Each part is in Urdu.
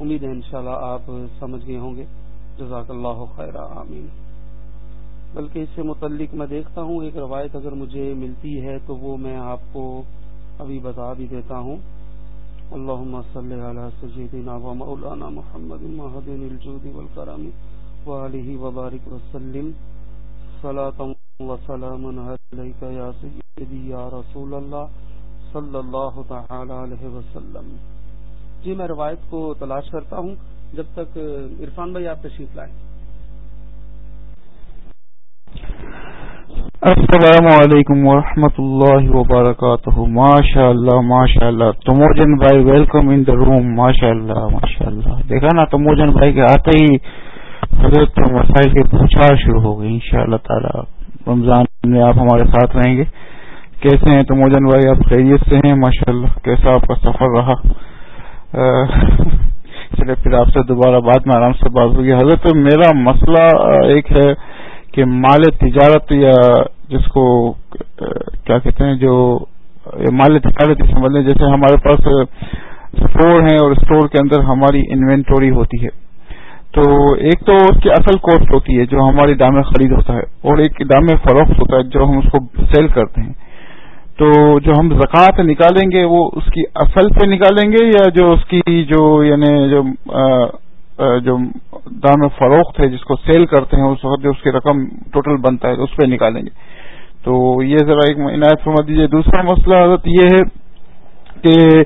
امید ہے انشاءاللہ آپ سمجھ گئے ہوں گے۔ جزاک اللہ خیر آمین۔ بلکہ اس سے متعلق میں دیکھتا ہوں، ایک روایت اگر مجھے ملتی ہے تو وہ میں آپ کو ابھی بتا بھی دیتا ہوں۔ اللہ صلی علی سجیدنا و مولانا محمد مہدین الجود والکرم وآلہ وبارک وسلم صلاة و سلام علیکہ یا سیدی یا رسول اللہ صلی اللہ تعالی علیہ وسلم۔ جی میں روایت کو تلاش کرتا ہوں جب تک، عرفان بھائی، آپ تشریف لائیں۔ السلام علیکم ورحمۃ اللہ وبرکاتہ۔ ماشاء اللہ ماشاء اللہ تموجن بھائی ویلکم ان دا روم ماشاء اللہ ماشاء اللہ دیکھا نا، تموجن بھائی کے آتے ہی حضرت مسائل کی پوچھا شروع ہو گئی ان شاء اللہ تعالی۔ رمضان میں آپ ہمارے ساتھ رہیں گے۔ کیسے ہیں تموجن بھائی؟ آپ خیریت سے ہیں؟ ماشاء اللہ کیسا آپ کا سفر رہا؟ چلے پھر آپ سے دوبارہ بات میں آرام سے بات ہوگی۔ حضرت، میرا مسئلہ ایک ہے کہ مال تجارت یا جس کو کیا کہتے ہیں، جو مال تجارت سمجھ لیں، جیسے ہمارے پاس اسٹور ہیں اور اسٹور کے اندر ہماری انوینٹوری ہوتی ہے۔ تو ایک تو اس کی اصل کوسٹ ہوتی ہے جو ہماری دام خرید ہوتا ہے اور ایک دام فروخت ہوتا ہے جو ہم اس کو سیل کرتے ہیں۔ تو جو ہم زکوٰۃ نکالیں گے وہ اس کی اصل پہ نکالیں گے یا جو اس کی جو یعنی جو جو دام فروخت ہے جس کو سیل کرتے ہیں اس وقت جو اس کی رقم ٹوٹل بنتا ہے اس پہ نکالیں گے۔ تو یہ ذرا ایک عنایت فرما دیجیے دوسرا مسئلہ حضرت یہ ہے کہ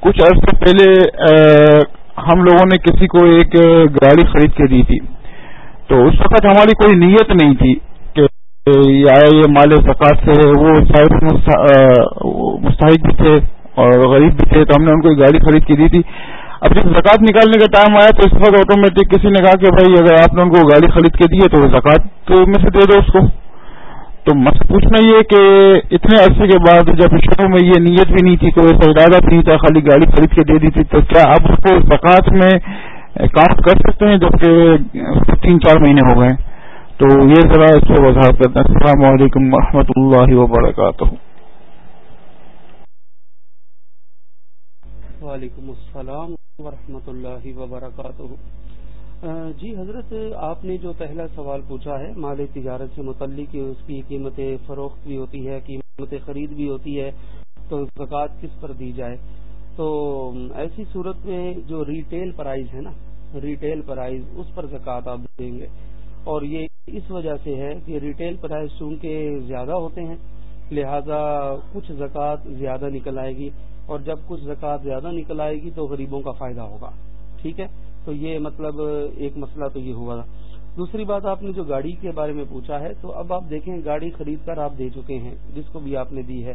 کچھ عرصے پہلے ہم لوگوں نے کسی کو ایک گاڑی خرید کے دی تھی۔ تو اس وقت ہماری کوئی نیت نہیں تھی۔ کہ یہ مال زکات سے وہ مستحق بھی تھے اور غریب بھی تھے، تو ہم نے ان کو گاڑی خرید کے دی تھی۔ اب جب زکات نکالنے کا ٹائم آیا تو اس وقت آٹومیٹک کسی نے کہا کہ بھائی اگر آپ نے ان کو گاڑی خرید کے دی ہے تو زکات میں سے دے دو اس کو۔ تو مت پوچھنا یہ کہ اتنے عرصے کے بعد جب شروع میں یہ نیت بھی نہیں تھی، کوئی ایسا بھی نہیں تھا، خالی گاڑی خرید کے دے دی تھی، تو کیا آپ اس کو زکات میں کام کر سکتے ہیں جبکہ تین چار مہینے ہو گئے تو یہ ذرا اس کو وضاحت کرتے ہیں. السلام علیکم و اللہ وبرکاتہ. وعلیکم السلام ورحمۃ اللہ وبرکاتہ. جی حضرت، آپ نے جو پہلا سوال پوچھا ہے، مال تجارت سے متعلق اس کی قیمت فروخت بھی ہوتی ہے، قیمت خرید بھی ہوتی ہے، تو زکوٰۃ کس پر دی جائے؟ تو ایسی صورت میں جو ریٹیل پرائز ہے نا، ریٹیل پرائز، اس پر زکوٰۃ آپ دیں گے۔ اور یہ اس وجہ سے ہے کہ ریٹیل پرائز چونکہ زیادہ ہوتے ہیں، لہذا کچھ زکوٰۃ زیادہ نکل آئے گی اور جب کچھ زکوٰۃ زیادہ نکل آئے گی تو غریبوں کا فائدہ ہوگا، ٹھیک ہے؟ تو یہ مطلب ایک مسئلہ تو یہ ہوا۔ دوسری بات آپ نے جو گاڑی کے بارے میں پوچھا ہے، تو اب آپ دیکھیں گاڑی خرید کر آپ دے چکے ہیں، جس کو بھی آپ نے دی ہے۔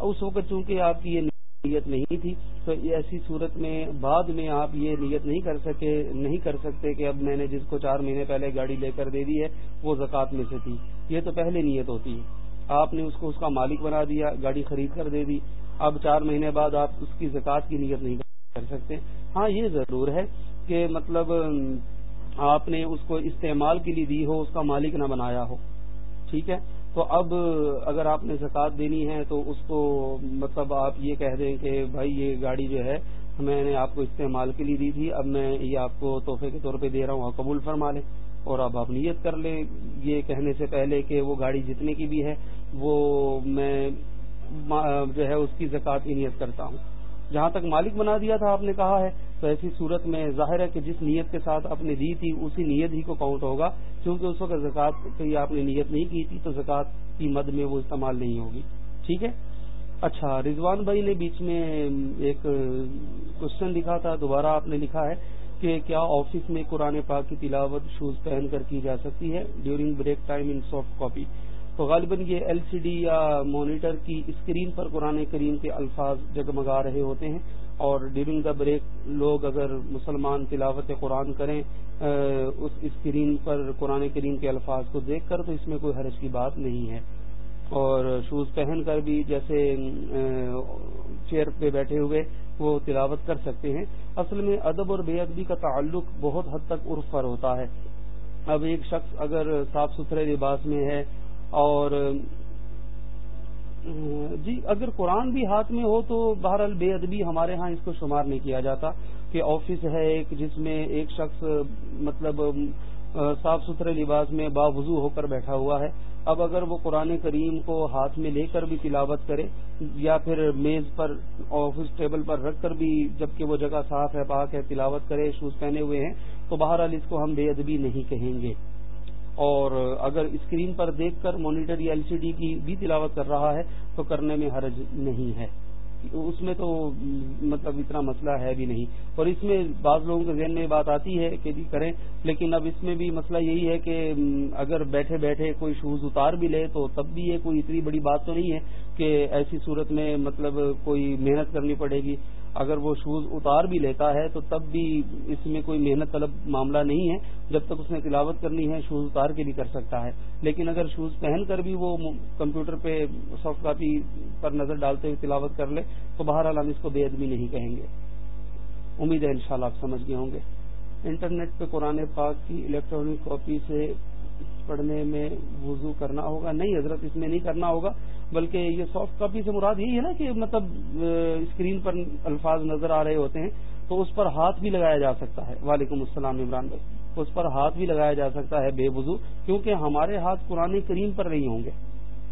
اس وقت چونکہ آپ کی یہ نیت نہیں تھی، تو ایسی صورت میں بعد میں آپ یہ نیت نہیں کر سکے، نہیں کر سکتے کہ اب میں نے جس کو چار مہینے پہلے گاڑی لے کر دے دی ہے، وہ زکوٰۃ میں سے تھی۔ یہ تو پہلے نیت ہوتی ہے۔ آپ نے اس کو، اس کا مالک بنا دیا، گاڑی خرید کر دے دی۔ اب چار مہینے بعد آپ اس کی زکوٰۃ کی نیت نہیں کر سکتے۔ ہاں یہ ضرور ہے کہ مطلب آپ نے اس کو استعمال کے لیے دی ہو، اس کا مالک نہ بنایا ہو۔ ٹھیک ہے؟ تو اب اگر آپ نے زکوٰۃ دینی ہے تو اس کو مطلب آپ یہ کہہ دیں کہ بھائی یہ گاڑی جو ہے میں نے آپ کو استعمال کے لیے دی تھی، اب میں یہ آپ کو تحفے کے طور پہ دے رہا ہوں قبول فرما لیں اور اب آپ نیت کر لیں۔ یہ کہنے سے پہلے کہ وہ گاڑی جتنے کی بھی ہے، وہ میں جو ہے اس کی زکوٰۃ کی نیت کرتا ہوں۔ جہاں تک مالک بنا دیا تھا، آپ نے کہا ہے تو ایسی صورت میں ظاہر ہے کہ جس نیت کے ساتھ آپ نے دی تھی، اسی نیت ہی کو کاؤنٹ ہوگا۔ کیونکہ اس وقت زکوٰۃ کی آپ نے نیت نہیں کی تھی، تو زکوٰۃ کی مد میں وہ استعمال نہیں ہوگی۔ ٹھیک ہے؟ اچھا رضوان بھائی نے بیچ میں ایک کوشچن لکھا تھا، دوبارہ آپ نے لکھا ہے کہ کیا آفس میں قرآن پاک کی تلاوت شوز پہن کر کی جا سکتی ہے؟ During break time in soft copy تو غالباً یہ ایل سی ڈی یا مانیٹر کی اسکرین پر قرآن کریم کے الفاظ جگمگا رہے ہوتے ہیں اور ڈیورنگ دا بریک لوگ اگر مسلمان تلاوت قرآن کریں اس اسکرین پر قرآن کریم کے الفاظ کو دیکھ کر تو اس میں کوئی حرج کی بات نہیں ہے۔ اور شوز پہن کر بھی جیسے چیئر پہ بیٹھے ہوئے وہ تلاوت کر سکتے ہیں۔ اصل میں ادب اور بے ادبی کا تعلق بہت حد تک عرف پر ہوتا ہے۔ اب ایک شخص اگر صاف ستھرے لباس میں ہے اور جی اگر قرآن بھی ہاتھ میں ہو تو بہرحال بے ادبی ہمارے ہاں اس کو شمار نہیں کیا جاتا کہ آفس ہے ایک جس میں ایک شخص مطلب صاف ستھرے لباس میں باوضو ہو کر بیٹھا ہوا ہے۔ اب اگر وہ قرآن کریم کو ہاتھ میں لے کر بھی تلاوت کرے یا پھر میز پر، آفس ٹیبل پر رکھ کر بھی جبکہ وہ جگہ صاف ہے، پاک ہے، تلاوت کرے، شوز پہنے ہوئے ہیں، تو بہرحال اس کو ہم بے ادبی نہیں کہیں گے۔ اور اگر اسکرین پر دیکھ کر مانیٹر یا ایل سی ڈی کی بھی تلاوت کر رہا ہے تو کرنے میں حرج نہیں ہے۔ اس میں تو مطلب اتنا مسئلہ ہے بھی نہیں۔ اور اس میں بعض لوگوں کے ذہن میں بات آتی ہے کہ جی کریں، لیکن اب اس میں بھی مسئلہ یہی ہے کہ اگر بیٹھے بیٹھے کوئی شوز اتار بھی لے تو تب بھی یہ کوئی اتنی بڑی بات تو نہیں ہے کہ ایسی صورت میں مطلب کوئی محنت کرنی پڑے گی۔ اگر وہ شوز اتار بھی لیتا ہے تو تب بھی اس میں کوئی محنت طلب معاملہ نہیں ہے۔ جب تک اس نے تلاوت کرنی ہے، شوز اتار کے بھی کر سکتا ہے۔ لیکن اگر شوز پہن کر بھی وہ کمپیوٹر پہ سافٹ کاپی پر نظر ڈالتے ہوئے تلاوت کر لے، تو بہرحال ہم اس کو بے ادبی نہیں کہیں گے۔ امید ہے انشاءاللہ آپ سمجھ گئے ہوں گے۔ انٹرنیٹ پہ قرآن پاک کی الیکٹرانک کاپی سے پڑھنے میں وضو کرنا ہوگا۔ نہیں، حضرت، اس میں نہیں کرنا ہوگا، بلکہ یہ سافٹ کاپی سے مراد یہی ہے نا کہ مطلب اسکرین پر الفاظ نظر آ رہے ہوتے ہیں، تو اس پر ہاتھ بھی لگایا جا سکتا ہے۔ وعلیکم السلام، عمران بھائی۔ اس پر ہاتھ بھی لگایا جا سکتا ہے بے وضو، کیونکہ ہمارے ہاتھ قرآن کریم پر نہیں ہوں گے۔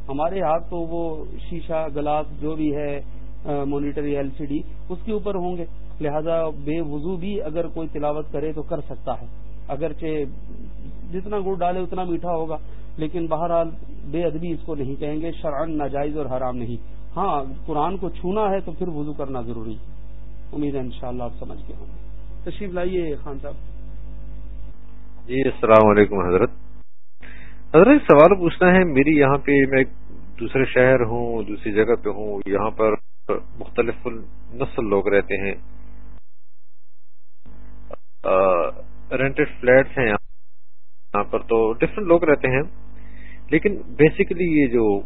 ہمارے ہاتھ تو وہ شیشہ، گلاس، جو بھی ہے مانیٹر یا ایل سی ڈی اس کے اوپر ہوں گے۔ لہذا بے وضو بھی اگر کوئی تلاوت کرے تو کر سکتا ہے۔ اگرچہ جتنا گڑ ڈالے اتنا میٹھا ہوگا۔ لیکن بہرحال بے ادبی اس کو نہیں کہیں گے شرعن ناجائز اور حرام نہیں۔ ہاں قرآن کو چھونا ہے تو پھر وضو کرنا ضروری امید ہے انشاءاللہ آپ سمجھ کے ہوں گے۔ تشریف لائیے خان صاحب۔ جی السلام علیکم حضرت۔ حضرت سوال پوچھنا ہے۔ میری یہاں پہ میں دوسرے شہر ہوں، دوسری جگہ پہ ہوں، یہاں پر مختلف نسل لوگ رہتے ہیں۔ رینٹڈ فلیٹس ہیں۔ یہاں پر تو ڈفرنٹ لوگ رہتے ہیں۔ لیکن بیسیکلی یہ جو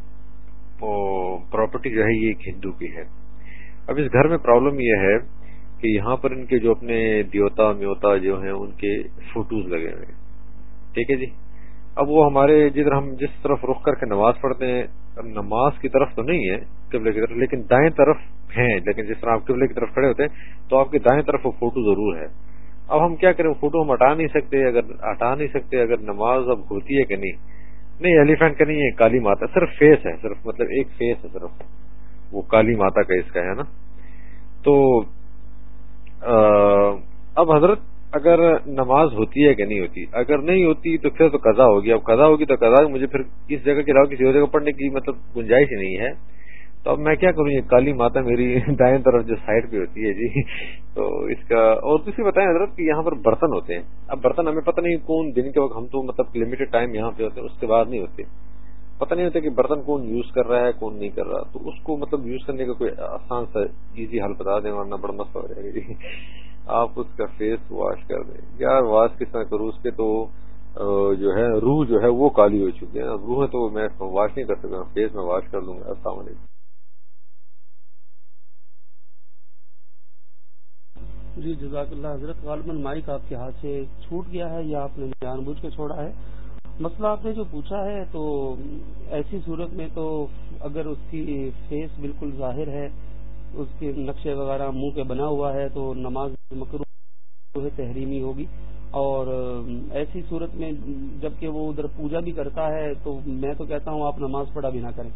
پراپرٹی جو ہے یہ ایک ہندو کی ہے۔ اب اس گھر میں پرابلم یہ ہے کہ یہاں پر ان کے جو اپنے دیوتا میوتا جو ہیں، ان کے فوٹوز لگے ہوئے ٹھیک ہے جی؟ اب وہ ہمارے جدھر ہم جس طرف رخ کر کے نماز پڑھتے ہیں نماز کی طرف تو نہیں ہے قبلے کی طرف، لیکن دائیں طرف ہیں۔ لیکن جس طرح آپ قبلے کی طرف کھڑے ہوتے ہیں، تو آپ کے دائیں طرف وہ فوٹو ضرور ہے۔ اب ہم کیا کریں؟ فوٹو ہم ہٹا نہیں سکتے، اگر ہٹا نہیں سکتے، اگر نماز اب ہوتی ہے کہ نہیں؟ نہیں ایلیفینٹ کا نہیں ہے کالی ماتا، صرف فیس ہے، صرف مطلب ایک فیس ہے صرف۔ وہ کالی ماتا کا اس کا ہے نا۔ تو اب حضرت اگر نماز ہوتی ہے کہ نہیں ہوتی؟ اگر نہیں ہوتی تو پھر تو قضا ہوگی۔ اب قضا ہوگی تو قضا، مجھے پھر اس جگہ کے علاوہ کسی اور جگہ پڑھنے کی مطلب گنجائش ہی نہیں ہے۔ تو اب میں کیا کروں، یہ کالی ماتا میری دائیں طرف جو سائڈ پہ ہوتی ہے جی تو اس کا، اور دوسری بتائیں حضرت کہ یہاں پر برتن ہوتے ہیں۔ اب برتن ہمیں پتہ نہیں کون دن کے وقت ہم تو مطلب لمیٹڈ ٹائم یہاں پہ ہوتے ہیں، اس کے بعد نہیں ہوتے۔ پتہ نہیں ہوتا کہ برتن کون یوز کر رہا ہے، کون نہیں کر رہا، تو اس کو مطلب یوز کرنے کا کوئی آسان سا ایزی حل بتا دیں، ورنہ بڑا مسئلہ ہو جائے گا جی۔ آپ اس کا فیس واش کر دیں۔ یار واش کس طرح کروں، اس کے تو جو ہے، روح جو ہے وہ کالی ہو چکی ہے۔ روح ہے تو میں واش نہیں کر سکتا فیس میں واش کر لوں گا۔ السلام علیکم۔ جی جزاک اللہ، حضرت غالباً مائک آپ کے ہاتھ سے چھوٹ گیا ہے یا آپ نے جان بوجھ کے چھوڑا ہے؟ مسئلہ آپ نے جو پوچھا ہے تو ایسی صورت میں تو اگر اس کی فیس بالکل ظاہر ہے، اس کے نقشے وغیرہ منہ پہ بنا ہوا ہے، تو نماز مکرو تحریمی ہوگی۔ اور ایسی صورت میں جبکہ وہ ادھر پوجا بھی کرتا ہے تو میں تو کہتا ہوں آپ نماز پڑھا بھی نہ کریں،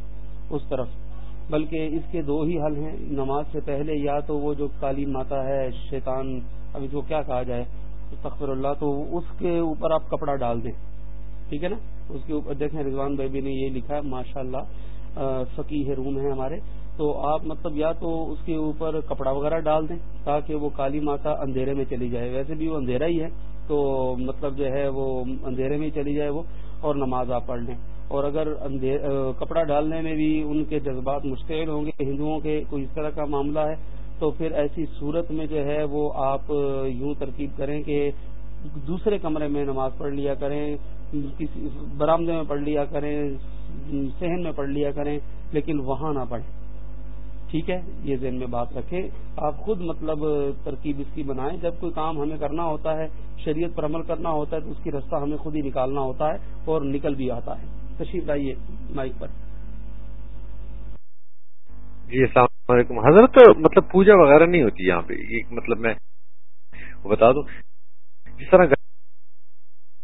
اس طرف۔ بلکہ اس کے دو ہی حل ہیں، نماز سے پہلے یا تو وہ جو کالی ماتا ہے، شیطان اب اس کو کیا کہا جائے تخر اللہ، تو اس کے اوپر آپ کپڑا ڈال دیں۔ ٹھیک ہے نا؟ اس کے اوپر دیکھیں، رضوان بیبی نے یہ لکھا ہے ماشاء اللہ فقی روم ہے ہمارے۔ تو آپ مطلب یا تو اس کے اوپر کپڑا وغیرہ ڈال دیں تاکہ وہ کالی ماتا اندھیرے میں چلی جائے۔ ویسے بھی وہ اندھیرا ہی ہے، تو مطلب جو ہے وہ اندھیرے میں چلی جائے وہ اور نماز آپ پڑھ لیں۔ اور اگر کپڑا ڈالنے میں بھی ان کے جذبات مشتعل ہوں گے، ہندوؤں کے کوئی اس طرح کا معاملہ ہے، تو پھر ایسی صورت میں جو ہے وہ آپ یوں ترکیب کریں کہ دوسرے کمرے میں نماز پڑھ لیا کریں، کسی برامدے میں پڑھ لیا کریں، صحن میں پڑھ لیا کریں، لیکن وہاں نہ پڑھیں۔ ٹھیک ہے؟ یہ ذہن میں بات رکھیں۔ آپ خود مطلب ترکیب اس کی بنائیں۔ جب کوئی کام ہمیں کرنا ہوتا ہے، شریعت پر عمل کرنا ہوتا ہے، تو اس کی رستہ ہمیں خود ہی نکالنا ہوتا ہے اور نکل بھی آتا ہے۔ تشریف لائیے مائک پر۔ جی السلام علیکم۔ حضرت مطلب پوجا وغیرہ نہیں ہوتی یہاں پہ؟ مطلب میں بتا دوں۔ جس طرح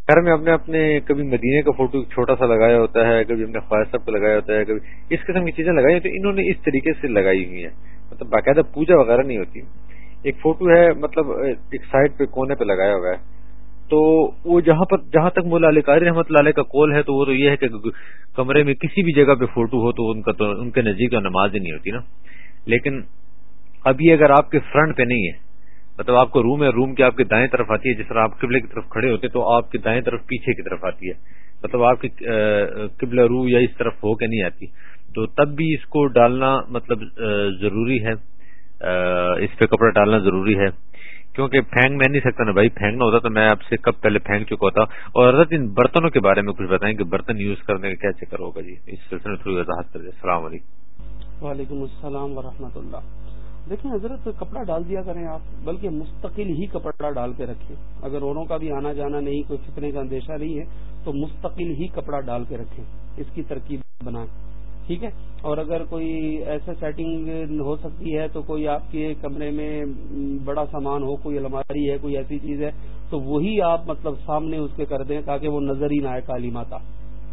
گھر میں اپنے اپنے کبھی مدینے کا فوٹو چھوٹا سا لگایا ہوتا ہے، کبھی اپنے خواہش صاحب کو لگایا ہوتا ہے، کبھی اس قسم کی چیزیں لگائی ہوتی ہیں انہوں نے اس طریقے سے لگائی ہوئی ہیں۔ مطلب باقاعدہ پوجا وغیرہ نہیں ہوتی۔ ایک فوٹو ہے مطلب ایک سائڈ پہ کونے پہ لگایا ہوا ہے۔ تو وہ جہاں پر جہاں تک مولا علی قاری رحمت اللہ علیہ کا کول ہے، تو وہ تو یہ ہے کہ کمرے میں کسی بھی جگہ پہ فوٹو ہو تو ان کا تو ان کے نزدیک تو نماز ہی نہیں ہوتی نا۔ لیکن اب یہ اگر آپ کے فرنٹ پہ نہیں ہے مطلب آپ کو روم ہے، روم کی آپ کے دائیں طرف آتی ہے، جس طرح آپ قبلے کی طرف کھڑے ہوتے تو آپ کی دائیں طرف پیچھے کی طرف آتی ہے۔ مطلب آپ کی قبلہ رو یا اس طرف ہو کے نہیں آتی۔ تو تب بھی اس کو ڈالنا مطلب ضروری ہے۔ اس پہ کپڑا ڈالنا ضروری ہے۔ کیونکہ پھینک میں نہیں سکتا نا بھائی، پھینکنا ہوتا تو میں آپ سے کب پہلے پھینک چکا ہوتا۔ اور حضرت ان برتنوں کے بارے میں کچھ بتائیں کہ برتن یوز کرنے کا کیا چکر ہوگا جی؟ اس سلسلے میں تھوڑی وضاحت کر دیں۔ السلام علیکم۔ وعلیکم السلام ورحمۃ اللہ۔ دیکھیں حضرت کپڑا ڈال دیا کریں آپ، بلکہ مستقل ہی کپڑا ڈال کے رکھیں۔ اگر اوروں کا بھی آنا جانا نہیں، کوئی فتنے کا اندیشہ نہیں ہے، تو مستقل ہی کپڑا ڈال کے رکھیں۔ اس کی ترکیب بنائیں ٹھیک ہے؟ اور اگر کوئی ایسا سیٹنگ ہو سکتی ہے تو کوئی آپ کے کمرے میں بڑا سامان ہو، کوئی الماری ہے، کوئی ایسی چیز ہے، تو وہی آپ مطلب سامنے اس کے کر دیں تاکہ وہ نظر ہی نہ آئے کالی ماتا۔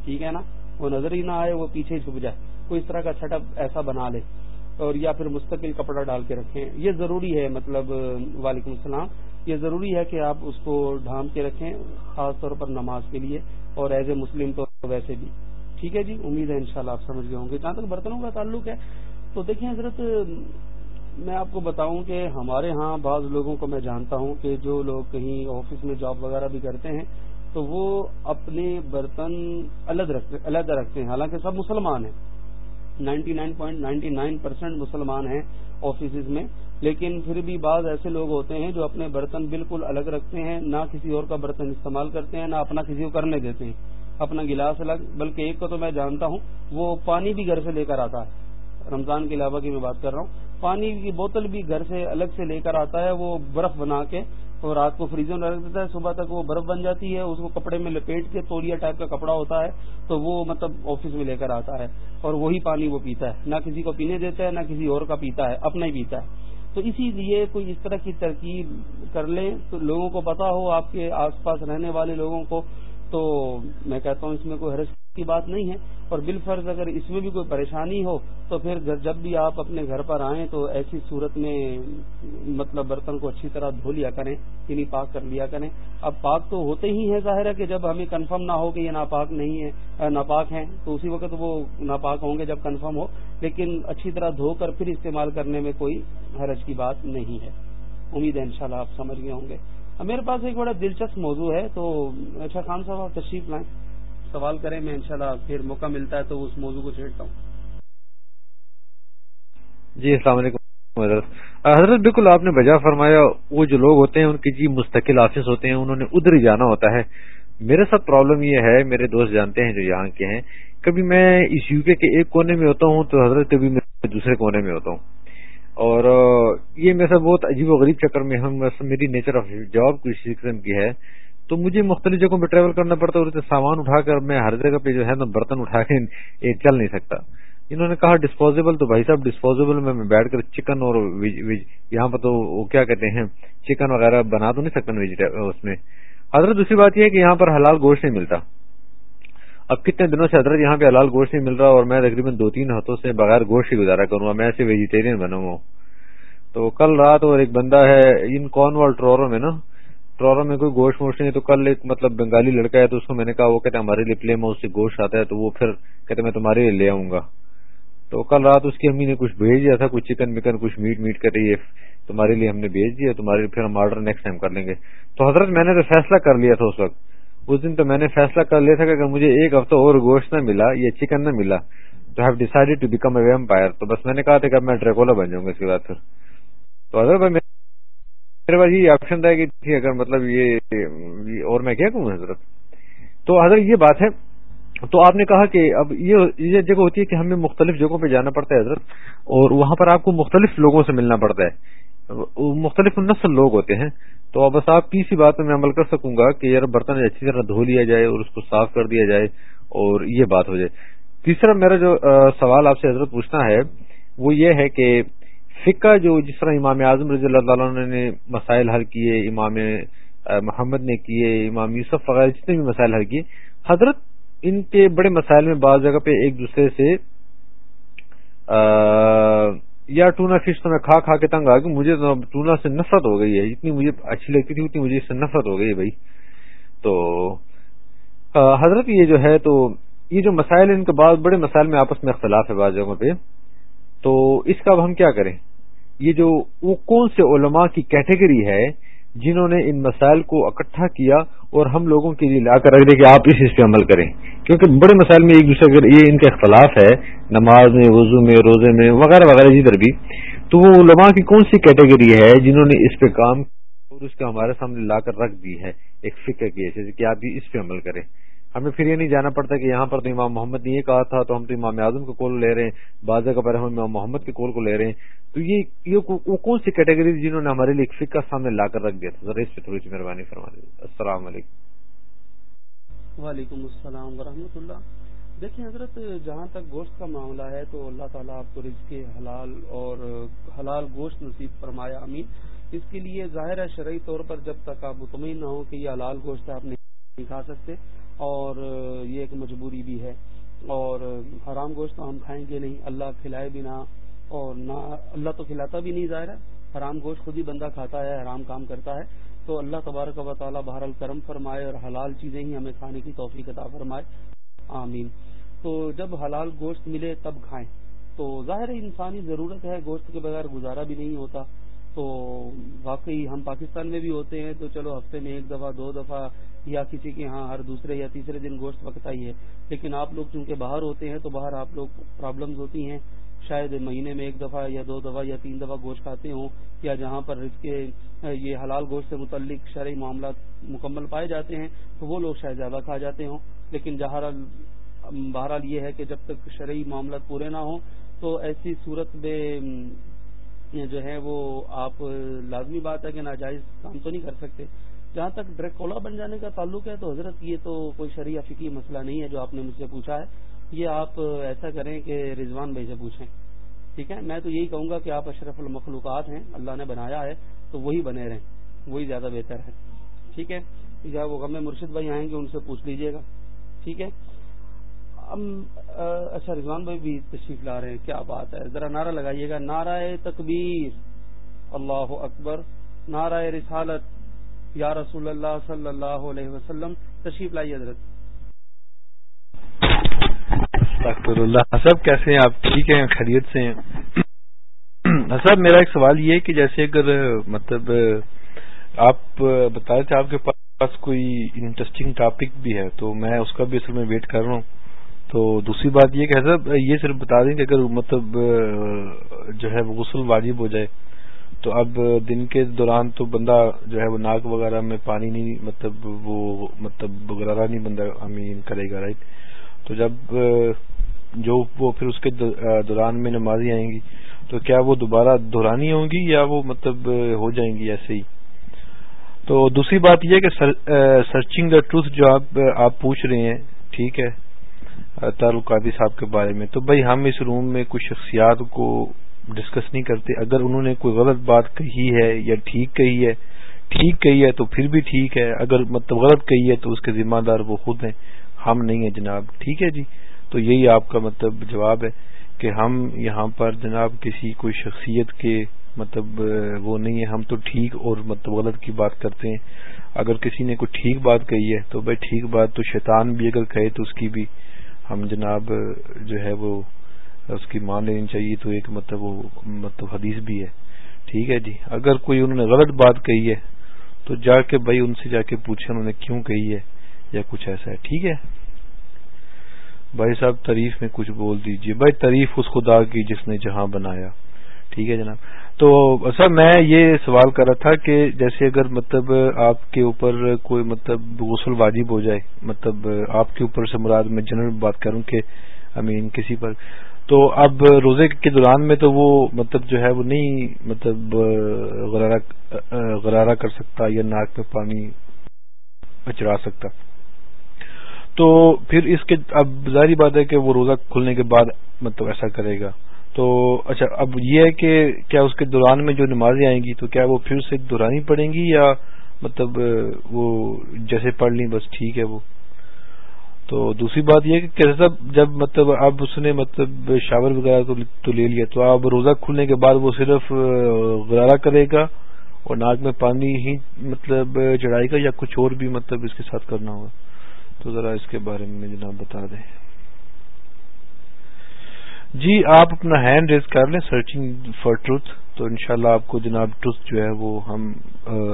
ٹھیک ہے نا؟ وہ نظر ہی نہ آئے، وہ پیچھے چھپ جائے۔ کوئی اس طرح کا چھٹ اپ ایسا بنا لے۔ اور یا پھر مستقل کپڑا ڈال کے رکھیں۔ یہ ضروری ہے مطلب وعلیکم السلام، یہ ضروری ہے کہ آپ اس کو ڈھانپ کے رکھیں، خاص طور پر نماز کے لیے، اور ایز اے مسلم تو ویسے بھی۔ ٹھیک ہے جی امید ہے انشاءاللہ آپ سمجھ گئے ہوں گے۔ جہاں تک برتنوں کا تعلق ہے، تو دیکھیں حضرت، میں آپ کو بتاؤں کہ ہمارے ہاں بعض لوگوں کو میں جانتا ہوں کہ جو لوگ کہیں آفس میں جاب وغیرہ بھی کرتے ہیں، تو وہ اپنے برتن الگ رکھتے رکھتے ہیں۔ حالانکہ سب مسلمان ہیں۔ Ninety nine point ninety nine percent مسلمان ہیں آفیسز میں۔ لیکن پھر بھی بعض ایسے لوگ ہوتے ہیں جو اپنے برتن بالکل الگ رکھتے ہیں، نہ کسی اور کا برتن استعمال کرتے ہیں، نہ اپنا کسی کو کرنے دیتے ہیں۔ اپنا گلاس الگ، بلکہ ایک کو تو میں جانتا ہوں، وہ پانی بھی گھر سے لے کر آتا ہے۔ رمضان کے علاوہ کی میں بات کر رہا ہوں، پانی کی بوتل بھی گھر سے الگ سے لے کر آتا ہے، وہ برف بنا کے، اور رات کو فریزر میں رکھ دیتا ہے، صبح تک وہ برف بن جاتی ہے، اس کو کپڑے میں لپیٹ کے تولیا ٹائپ کا کپڑا ہوتا ہے، تو وہ مطلب آفس میں لے کر آتا ہے، اور وہی پانی وہ پیتا ہے۔ نہ کسی کو پینے دیتا ہے، نہ کسی اور کا پیتا ہے، اپنا ہی پیتا ہے۔ تو اسی لیے کوئی اس طرح کی ترکیب کر لیں، تو لوگوں کو پتا ہو، آپ کے آس پاس رہنے والے لوگوں کو تو میں کہتا ہوں اس میں کوئی حرض کی بات نہیں ہے۔ اور بال فرض اگر اس میں بھی کوئی پریشانی ہو، تو پھر جب بھی آپ اپنے گھر پر آئیں تو ایسی صورت میں مطلب برتن کو اچھی طرح دھو لیا کریں یعنی پاک کر لیا کریں۔ اب پاک تو ہوتے ہی ہیں، ظاہر ہے کہ جب ہمیں کنفرم نہ ہو کہ یہ ناپاک نہیں ہے ناپاک ہیں، تو اسی وقت وہ ناپاک ہوں گے جب کنفرم ہو۔ لیکن اچھی طرح دھو کر پھر استعمال کرنے میں کوئی حرج کی بات نہیں ہے۔ امید ہے انشاءاللہ آپ سمجھ گئے ہوں گے۔ میرے پاس ایک بڑا دلچسپ موضوع ہے، تو اچھا خان صاحب، آپ تشریف لائیں۔ سوال کریں، میں انشاءاللہ پھر موقع ملتا ہے تو اس موضوع کو چھیڑتا ہوں۔ جی السلام علیکم۔ حضرت حضرت، بالکل آپ نے بجا فرمایا، وہ جو لوگ ہوتے ہیں، ان کی جی مستقل آفس ہوتے ہیں، انہوں نے ادھر ہی جانا ہوتا ہے۔ میرے ساتھ پرابلم یہ ہے، میرے دوست جانتے ہیں جو یہاں کے ہیں۔ کبھی میں اس یو کے ایک کونے میں ہوتا ہوں، تو حضرت کبھی میں دوسرے کونے میں ہوتا ہوں۔ اور یہ میرے ساتھ بہت عجیب و غریب چکر میں ہم میری نیچر آف جاب کسی قسم کی ہے۔ تو مجھے مختلف جگہوں پہ ٹریول کرنا پڑتا ہے اور سامان اٹھا کر میں ہر جگہ پہ جو ہے نا برتن اٹھا کے چل نہیں سکتا۔ انہوں نے کہا ڈسپوزیبل تو بھائی صاحب ڈسپوزیبل میں بیٹھ کر چکن اور ویج ویج یہاں پر تو وہ کیا کہتے ہیں چکن وغیرہ بنا تو نہیں سکتا اس میں۔ حضرت، دوسری بات یہ ہے کہ یہاں پر حلال گوشت نہیں ملتا۔ اب کتنے دنوں سے حضرت یہاں پہ حلال گوشت نہیں مل رہا اور میں تقریباً دو تین ہفتوں سے بغیر گوشت ہی گزارا کروں گا، میں ایسے ویجیٹیرین بنوں گا۔ تو کل رات اور ایک بندہ ہے ان کون وال ٹرورو میں نا ٹرورو میں کوئی گوشت ووشت نہیں، تو کل ایک مطلب بنگالی لڑکا ہے تو اس کو میں نے کہا، وہ کہتے ہمارے لیے پلے میں اس سے گوشت آتا ہے، تو وہ پھر کہتے میں تمہارے لیے لے آؤں گا۔ تو کل رات اس کی امی نے کچھ بھیج دیا تھا، کچھ چکن مکن کچھ میٹ میٹ کر رہی ہے تمہارے لیے ہم نے بھیج دیا، تمہارے پھر ہم آرڈر نیکسٹ ٹائم کر لیں گے۔ تو حضرت میں نے تو فیصلہ کر لیا تھا اس وقت۔ اس دن تو میں نے فیصلہ کر لیا تھا کہ اگر مجھے ایک ہفتہ اور گوشت نہ ملا یا چکن نہ ملا، تو have decided to become a vampire تو بس میں نے کہا تھا کہ اب میں ڈریکولا بن جاؤں گا اس کے بعد پھر۔ تو حضرت بھائی، میرے پاس یہ آپشن تھا کہ اگر مطلب یہ اور میں کیا کہوں حضرت؟ تو حضرت، یہ بات ہے۔ تو آپ نے کہا کہ اب یہ جگہ ہوتی ہے کہ ہمیں مختلف جگہوں پہ جانا پڑتا ہے حضرت، اور وہاں پر آپ کو مختلف لوگوں سے ملنا پڑتا ہے۔ مختلف نسل لوگ ہوتے ہیں، تو اب بس آپ کی سی بات میں عمل کر سکوں گا کہ یار برتن اچھی طرح دھو لیا جائے اور اس کو صاف کر دیا جائے اور یہ بات ہو جائے۔ تیسرا میرا جو سوال آپ سے حضرت پوچھنا ہے، وہ یہ ہے کہ فقہ جو جس طرح امام اعظم رضی اللہ تعالیٰ نے مسائل حل کیے، امام محمد نے کیے، امام یوسف وغیرہ جتنے بھی مسائل حل کیے، حضرت ان کے بڑے مسائل میں بعض جگہ پہ ایک دوسرے سے یا ٹونا فش تو میں کھا کھا کے تنگ آ گئی، مجھے ٹونا سے نفرت ہو گئی ہے۔ جتنی مجھے اچھی لگتی تھی، اتنی مجھے اس سے نفرت ہو گئی ہے بھائی۔ تو حضرت یہ جو ہے تو، یہ جو مسائل ان کے بعد بڑے مسائل میں آپس میں اختلاف ہے بعض جگہوں پہ۔ تو اس کا اب ہم کیا کریں؟ یہ جو وہ کون سے علماء کی کیٹیگری ہے جنہوں نے ان مسائل کو اکٹھا کیا اور ہم لوگوں کے لیے لا کر رکھ دے کہ آپ اس پہ عمل کریں۔ کیونکہ بڑے مسائل میں ایک دوسرے کا یہ ان کا اختلاف ہے، نماز میں، وضو میں، روزے میں، وغیرہ وغیرہ جدھر بھی، تو وہ علماء کی کون سی کیٹیگری ہے جنہوں نے اس پہ کام اور اس کو ہمارے سامنے لا کر رکھ دی ہے؟ ایک فکر کی جیسے کہ آپ بھی اس پہ عمل کریں۔ ہمیں پھر یہ نہیں جانا پڑتا کہ یہاں پر تو امام محمد نے یہ کہا تھا، تو ہم تو امام اعظم کو کول لے رہے ہیں، بازا کا ہم امام محمد کے کول کو لے رہے ہیں۔ تو یہ وہ کون سی کیٹیگری جنہوں نے ہمارے لیے ایک فکر سامنے لا کر رکھ دیا تھا؟ ذرا اس پہ تھوڑی سی مہربانی فرما دیجیے السلام علیکم۔ وعلیکم السلام ورحمۃ اللہ۔ دیکھیں حضرت، جہاں تک گوشت کا معاملہ ہے تو اللہ تعالیٰ آپ کو رزق حلال اور حلال گوشت نصیب فرمایا امین اس کے لیے ظاہر ہے، شرعی طور پر جب تک آپ مطمئن نہ ہو کہ یہ حلال گوشت آپ نہیں کھا سکتے اور یہ ایک مجبوری بھی ہے اور حرام گوشت تو ہم کھائیں گے نہیں، اللہ کھلائے بھی نہ، اور نہ، اللہ تو کھلاتا بھی نہیں ظاہر ہے، حرام گوشت خود ہی بندہ کھاتا ہے، حرام کام کرتا ہے، تو اللہ تبارک و تعالیٰ بہر الکرم فرمائے اور حلال چیزیں ہی ہمیں کھانے کی توفیق عطا فرمائے۔ آمین۔ تو جب حلال گوشت ملے تب کھائیں۔ تو ظاہر انسانی ضرورت ہے گوشت کے بغیر گزارا بھی نہیں ہوتا۔ تو واقعی ہم پاکستان میں بھی ہوتے ہیں تو چلو ہفتے میں ایک دفعہ، دو دفعہ یا کسی کے ہاں ہر دوسرے یا تیسرے دن گوشت پکتا ہی ہے۔ لیکن آپ لوگ چونکہ باہر ہوتے ہیں تو باہر آپ لوگ پرابلمز ہوتی ہیں۔ شاید مہینے میں ایک دفعہ یا دو دفعہ یا تین دفعہ گوشت کھاتے ہوں یا جہاں پر اس کے، یہ حلال گوشت سے متعلق شرعی معاملات مکمل پائے جاتے ہیں تو وہ لوگ شاید زیادہ کھا جاتے ہوں۔ لیکن جہاں بہرحال یہ ہے کہ جب تک شرعی معاملات پورے نہ ہوں تو ایسی صورت میں جو ہے وہ آپ لازمی بات ہے کہ ناجائز کام تو نہیں کر سکتے۔ جہاں تک ڈریکولا بن جانے کا تعلق ہے تو حضرت یہ تو کوئی شریع فکی مسئلہ نہیں ہے جو آپ نے مجھ سے پوچھا ہے۔ یہ آپ ایسا کریں کہ رضوان بھائی سے پوچھیں۔ ٹھیک ہے؟ میں تو یہی کہوں گا کہ آپ اشرف المخلوقات ہیں، اللہ نے بنایا ہے تو وہی بنے رہیں۔ وہی زیادہ بہتر ہے۔ ٹھیک ہے؟ یا وہ غم مرشد بھائی آئیں گے، ان سے پوچھ لیجیے گا۔ ٹھیک ہے؟ اچھا رضوان بھائی بھی تشریف لا رہے ہیں، کیا بات ہے؟ ذرا نعرہ لگائیے گا، نعرہ تکبیر، اللہ اکبر، نعرہ رسالت، یا رسول اللہ صلی اللہ علیہ وسلم، تشریف لائی حضرت۔ اللہ سب کیسے ہیں آپ؟ ٹھیک ہیں، خیریت سے ہیں؟ صاحب میرا ایک سوال یہ ہے کہ جیسے اگر مطلب آپ بتائے تھے آپ کے پاس کوئی انٹرسٹنگ ٹاپک بھی ہے، تو میں اس کا بھی اصل میں ویٹ کر رہا ہوں۔ تو دوسری بات یہ کہ صاحب یہ صرف بتا دیں کہ اگر مطلب جو ہے وہ غسل واجب ہو جائے، تو اب دن کے دوران تو بندہ جو ہے وہ ناک وغیرہ میں پانی نہیں مطلب وہ مطلب غرارہ نہیں بندہ، امین کرے گا رائٹ تو جب، جو وہ پھر اس کے دوران میں نمازی آئیں گی، تو کیا وہ دوبارہ دہرانی ہوں گی یا وہ مطلب ہو جائیں گی ایسے ہی؟ تو دوسری بات یہ کہ سرچنگ دا ٹروتھ جو آپ آپ پوچھ رہے ہیں، ٹھیک ہے تعلقاتی صاحب کے بارے میں۔ تو بھائی، ہم اس روم میں کچھ شخصیات کو ڈسکس نہیں کرتے۔ اگر انہوں نے کوئی غلط بات کہی ہے یا ٹھیک کہی ہے، ٹھیک کہی ہے تو پھر بھی ٹھیک ہے۔ اگر مطلب غلط کہی ہے تو اس کے ذمہ دار وہ خود ہیں۔ ہم نہیں ہیں جناب۔ ٹھیک ہے جی؟ تو یہی آپ کا مطلب جواب ہے کہ ہم یہاں پر جناب کسی کوئی شخصیت کے مطلب وہ نہیں ہے۔ ہم تو ٹھیک اور مطلب غلط کی بات کرتے ہیں۔ اگر کسی نے کوئی ٹھیک بات کہی ہے تو بھائی، ٹھیک بات تو شیطان بھی اگر کہے تو اس کی بھی ہم جناب جو ہے وہ اس کی مان لینی چاہیے تو ایک مطلب وہ مطلب حدیث بھی ہے۔ ٹھیک ہے جی۔ اگر کوئی انہوں نے غلط بات کہی ہے تو جا کے بھائی ان سے جا کے پوچھے انہوں نے کیوں کہی ہے یا کچھ ایسا ہے۔ ٹھیک ہے۔ بھائی صاحب، تعریف میں کچھ بول دیجیے۔ بھائی، تعریف اس خدا کی جس نے جہاں بنایا۔ ٹھیک ہے جناب۔ تو سر میں یہ سوال کر رہا تھا کہ جیسے اگر مطلب آپ کے اوپر کوئی مطلب غسل واجب ہو جائے مطلب آپ کے اوپر سے مراد میں جنرل بات کروں کہ آئی مین کسی پر، تو اب روزے کے دوران میں تو وہ مطلب جو ہے وہ نہیں مطلب غرارہ کر سکتا یا ناک میں پانی اچڑا سکتا۔ تو پھر اس کے، اب ظاہری بات ہے کہ وہ روزہ کھلنے کے بعد مطلب ایسا کرے گا۔ تو اچھا اب یہ ہے کہ کیا اس کے دوران میں جو نمازیں آئیں گی تو کیا وہ پھر سے دورانی پڑیں گی یا مطلب وہ جیسے پڑھ لیں بس ٹھیک ہے وہ؟ تو دوسری بات یہ کہ کیسے صاحب جب مطلب اب اس نے مطلب شاور وغیرہ تو لے لیا، تو اب روزہ کھلنے کے بعد وہ صرف غرارہ کرے گا اور ناک میں پانی ہی مطلب چڑھائے گا یا کچھ اور بھی مطلب اس کے ساتھ کرنا ہوگا؟ تو ذرا اس کے بارے میں جناب بتا دیں۔ جی آپ اپنا ہینڈ ریز کر لیں سرچنگ فار ٹروتھ تو انشاءاللہ شاء آپ کو جناب ٹروتھ جو ہے وہ ہم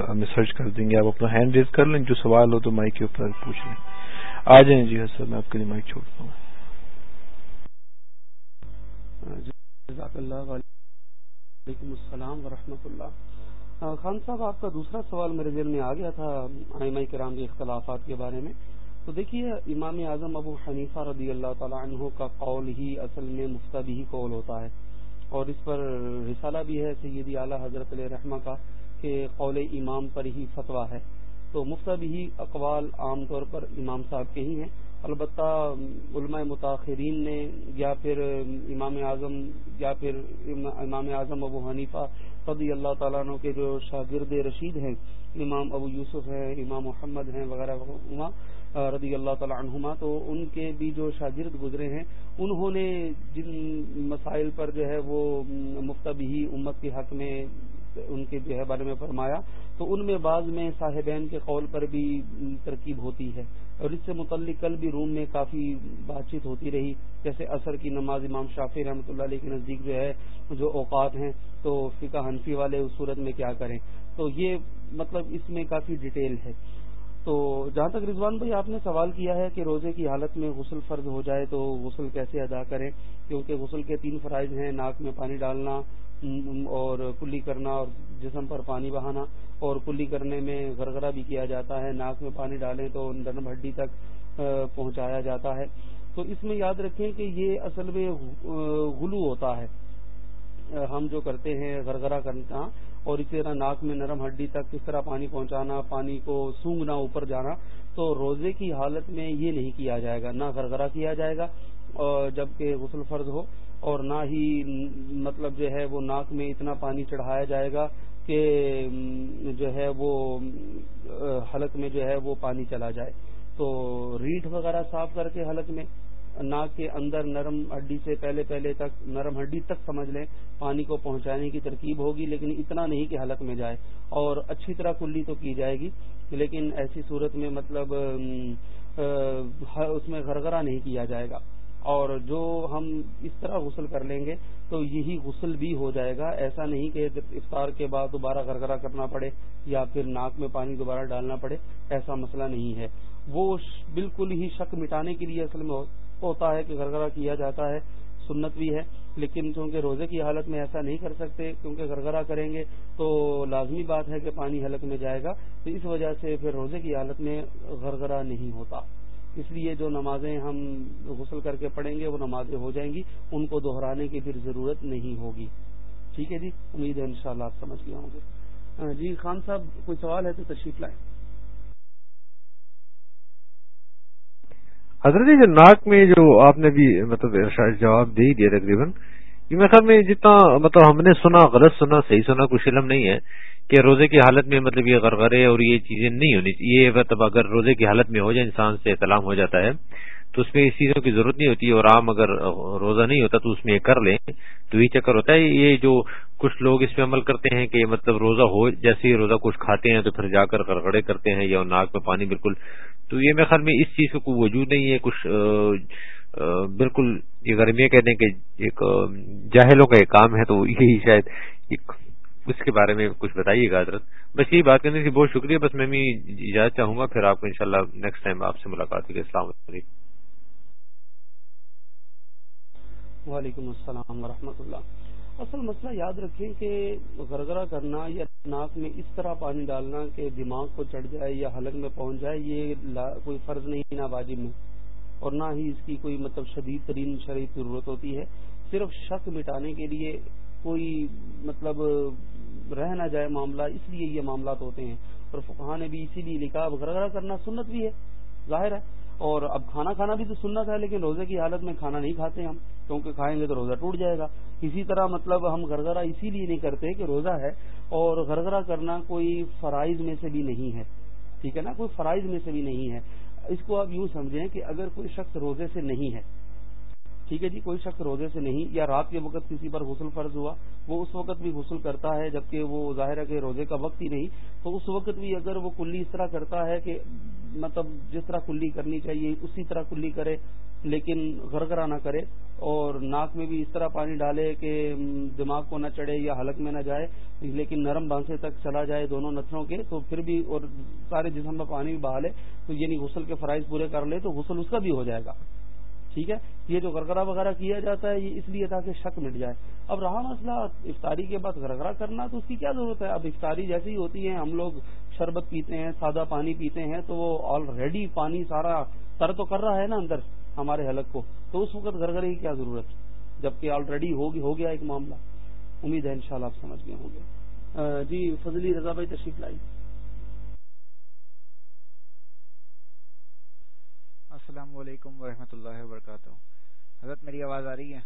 ہمیں سرچ کر دیں گے۔ آپ اپنا ہینڈ ریز کر لیں، جو سوال ہو تو مائک کے اوپر پوچھ لیں۔ آ جائیں جی حسن میں آپ کے لیے مائک چھوڑتا ہوں۔ وعلیکم السلام ورحمۃ اللہ۔ خان صاحب، آپ کا دوسرا سوال میرے ذہن میں آ گیا تھا، آئمہ کرام کے اختلافات کے بارے میں۔ تو دیکھیے، امام اعظم ابو حنیفہ رضی اللہ تعالیٰ عنہ کا قول ہی اصل میں مفتبی ہی قول ہوتا ہے۔ اور اس پر رسالہ بھی ہے سیدی اعلیٰ حضرت علیہ رحمہ کا کہ قول امام پر ہی فتویٰ ہے۔ تو مفتبی ہی اقوال عام طور پر امام صاحب کے ہی ہیں۔ البتہ علماء متاثرین نے یا پھر امام اعظم یا پھر امام اعظم ابو حنیفہ رضی اللہ تعالیٰ عنہ کے جو شاگرد رشید ہیں، امام ابو یوسف ہیں، امام محمد ہیں وغیرہ۔ رضی اللہ تعالی عنہما، تو ان کے بھی جو شاگرد گزرے ہیں، انہوں نے جن مسائل پر جو ہے وہ مفتبی امت کے حق میں ان کے جو ہے بارے میں فرمایا، تو ان میں بعض میں صاحبین کے قول پر بھی ترکیب ہوتی ہے۔ اور اس سے متعلق کل بھی روم میں کافی بات چیت ہوتی رہی، جیسے اثر کی نماز امام شافی رحمۃ اللہ علیہ کے نزدیک جو ہے جو اوقات ہیں، تو فقہ حنفی والے اس صورت میں کیا کریں؟ تو یہ مطلب اس میں کافی ڈیٹیل ہے۔ تو جہاں تک رضوان بھائی آپ نے سوال کیا ہے کہ روزے کی حالت میں غسل فرض ہو جائے تو غسل کیسے ادا کریں؟ کیونکہ غسل کے تین فرائض ہیں، ناک میں پانی ڈالنا اور کلی کرنا اور جسم پر پانی بہانا، اور کلی کرنے میں گرگرا بھی کیا جاتا ہے، ناک میں پانی ڈالیں تو نرم ہڈی تک پہنچایا جاتا ہے۔ تو اس میں یاد رکھیں کہ یہ اصل میں غلو ہوتا ہے۔ ہم جو کرتے ہیں گرگرا کرنا اور اسی طرح ناک میں نرم ہڈی تک کس طرح پانی پہنچانا، پانی کو سونگنا، اوپر جانا، تو روزے کی حالت میں یہ نہیں کیا جائے گا، نہ گرگرا کیا جائے گا جبکہ غسل فرض ہو، اور نہ ہی مطلب جو ہے وہ ناک میں اتنا پانی چڑھایا جائے گا کہ جو ہے وہ حلق میں جو ہے وہ پانی چلا جائے۔ تو ریٹھ وغیرہ صاف کر کے حلق میں ناک کے اندر نرم ہڈی سے پہلے پہلے تک نرم ہڈی تک سمجھ لیں، پانی کو پہنچانے کی ترکیب ہوگی، لیکن اتنا نہیں کہ حلق میں جائے۔ اور اچھی طرح کلی تو کی جائے گی، لیکن ایسی صورت میں مطلب اس میں گرگرا نہیں کیا جائے گا۔ اور جو ہم اس طرح غسل کر لیں گے تو یہی غسل بھی ہو جائے گا۔ ایسا نہیں کہ افطار کے بعد دوبارہ گرگرا کرنا پڑے یا پھر ناک میں پانی دوبارہ ڈالنا پڑے، ایسا مسئلہ نہیں ہے۔ وہ بالکل ہی شک مٹانے کے لیے اصل میں ہوتا ہے کہ گرگرا کیا جاتا ہے، سنت بھی ہے، لیکن چونکہ روزے کی حالت میں ایسا نہیں کر سکتے، کیونکہ گرگرا کریں گے تو لازمی بات ہے کہ پانی حلق میں جائے گا۔ تو اس وجہ سے پھر روزے کی حالت میں گرگرا نہیں ہوتا۔ اس لیے جو نمازیں ہم غسل کر کے پڑھیں گے، وہ نمازیں ہو جائیں گی۔ ان کو دہرانے کی پھر ضرورت نہیں ہوگی۔ ٹھیک ہے جی؟ امید ہے انشاءاللہ شاء آپ سمجھ گئے ہوں گے۔ ہاں جی خان صاحب، کوئی سوال ہے تو تشریف لائیں۔ حضرت جو ناک میں جو آپ نے بھی مطلب جواب دے ہی دیا تقریباً، یہ خیال میں جتنا مطلب ہم نے سنا، غلط سنا، صحیح سنا کچھ علم نہیں ہے کہ روزے کی حالت میں مطلب یہ غرغرے اور یہ چیزیں نہیں ہونی یہ مطلب اگر روزے کی حالت میں ہو جائے، انسان سے سلام ہو جاتا ہے، تو اس میں اس چیزوں کی ضرورت نہیں ہوتی۔ اور عام اگر روزہ نہیں ہوتا تو اس میں یہ کر لیں۔ تو یہ چکر ہوتا ہے۔ یہ جو کچھ لوگ اس پہ عمل کرتے ہیں کہ مطلب روزہ ہو، جیسے ہی روزہ کچھ کھاتے ہیں تو پھر جا کر گڑگڑے کرتے ہیں یا ناک میں پانی بالکل تو یہ میں خیال میں اس چیز کا کوئی وجود نہیں ہے، کچھ بالکل یہ گرمیاں کہتے ہیں کہ ایک جاہلوں کا ایک کام ہے تو یہی شاید اس کے بارے میں کچھ بتائیے گا حضرت۔ بس یہی بات کرنے کی بہت شکریہ۔ بس میں بھی اجازت چاہوں گا، پھر آپ کو انشاءاللہ نیکسٹ ٹائم آپ سے ملاقات ہوگی۔ السلام علیکم۔ وعلیکم السلام ورحمۃ اللہ۔ اصل مسئلہ یاد رکھیں کہ گرگرا کرنا یا ناک میں اس طرح پانی ڈالنا کہ دماغ کو چڑھ جائے یا حلق میں پہنچ جائے، یہ کوئی فرض نہیں، نہ واجب میں اور نہ ہی اس کی کوئی مطلب شدید ترین شرح ضرورت ہوتی ہے۔ صرف شک مٹانے کے لیے کوئی مطلب رہ نہ جائے معاملہ، اس لیے یہ معاملات ہوتے ہیں۔ اور فقہ نے بھی اسی لیے لکھا گرگرا کرنا سنت بھی ہے، ظاہر ہے۔ اور اب کھانا کھانا بھی تو سننا تھا لیکن روزے کی حالت میں کھانا نہیں کھاتے ہم۔ کیونکہ کھائیں گے تو روزہ ٹوٹ جائے گا۔ اسی طرح مطلب ہم گرگرا اسی لیے نہیں کرتے کہ روزہ ہے اور گرگرا کرنا کوئی فرائض میں سے بھی نہیں ہے۔ ٹھیک ہے نا؟ کوئی فرائض میں سے بھی نہیں ہے۔ اس کو آپ یوں سمجھیں کہ اگر کوئی شخص روزے سے نہیں ہے ٹھیک ہے جی کوئی شخص روزے سے نہیں یا رات کے وقت کسی پر غسل فرض ہوا، وہ اس وقت بھی غسل کرتا ہے جبکہ وہ ظاہر ہے کہ روزے کا وقت ہی نہیں۔ تو اس وقت بھی اگر وہ کلی اس طرح کرتا ہے کہ مطلب جس طرح کلی کرنی چاہیے، اسی طرح کلی کرے، لیکن گرگرا نہ کرے اور ناک میں بھی اس طرح پانی ڈالے کہ دماغ کو نہ چڑھے یا حلق میں نہ جائے، لیکن نرم بانسے تک چلا جائے دونوں نتھروں کے، تو پھر بھی اور سارے جسم میں پانی بھی بہا لے، تو یعنی غسل کے فرائض پورے کر لے تو غسل اس کا بھی ہو جائے گا۔ ٹھیک ہے؟ یہ جو گرگرا وغیرہ کیا جاتا ہے، یہ اس لیے تھا کہ شک مٹ جائے۔ اب رہا مسئلہ، افطاری کے بعد گرگرا کرنا، تو اس کی کیا ضرورت ہے؟ اب افطاری جیسی ہوتی ہے ہم لوگ شربت پیتے ہیں، سادہ پانی پیتے ہیں، تو وہ آلریڈی پانی سارا تر تو کر رہا ہے نا اندر ہمارے حلق کو۔ تو اس وقت گرگرے کی کیا ضرورت؟ جبکہ آلریڈی ہو گیا ایک معاملہ۔ امید ہے انشاءاللہ آپ سمجھ گئے ہوں گے۔ جی فضلی رضا بھائی تشریف لائی السلام علیکم ورحمۃ اللہ وبرکاتہ۔ حضرت میری آواز آ رہی ہے؟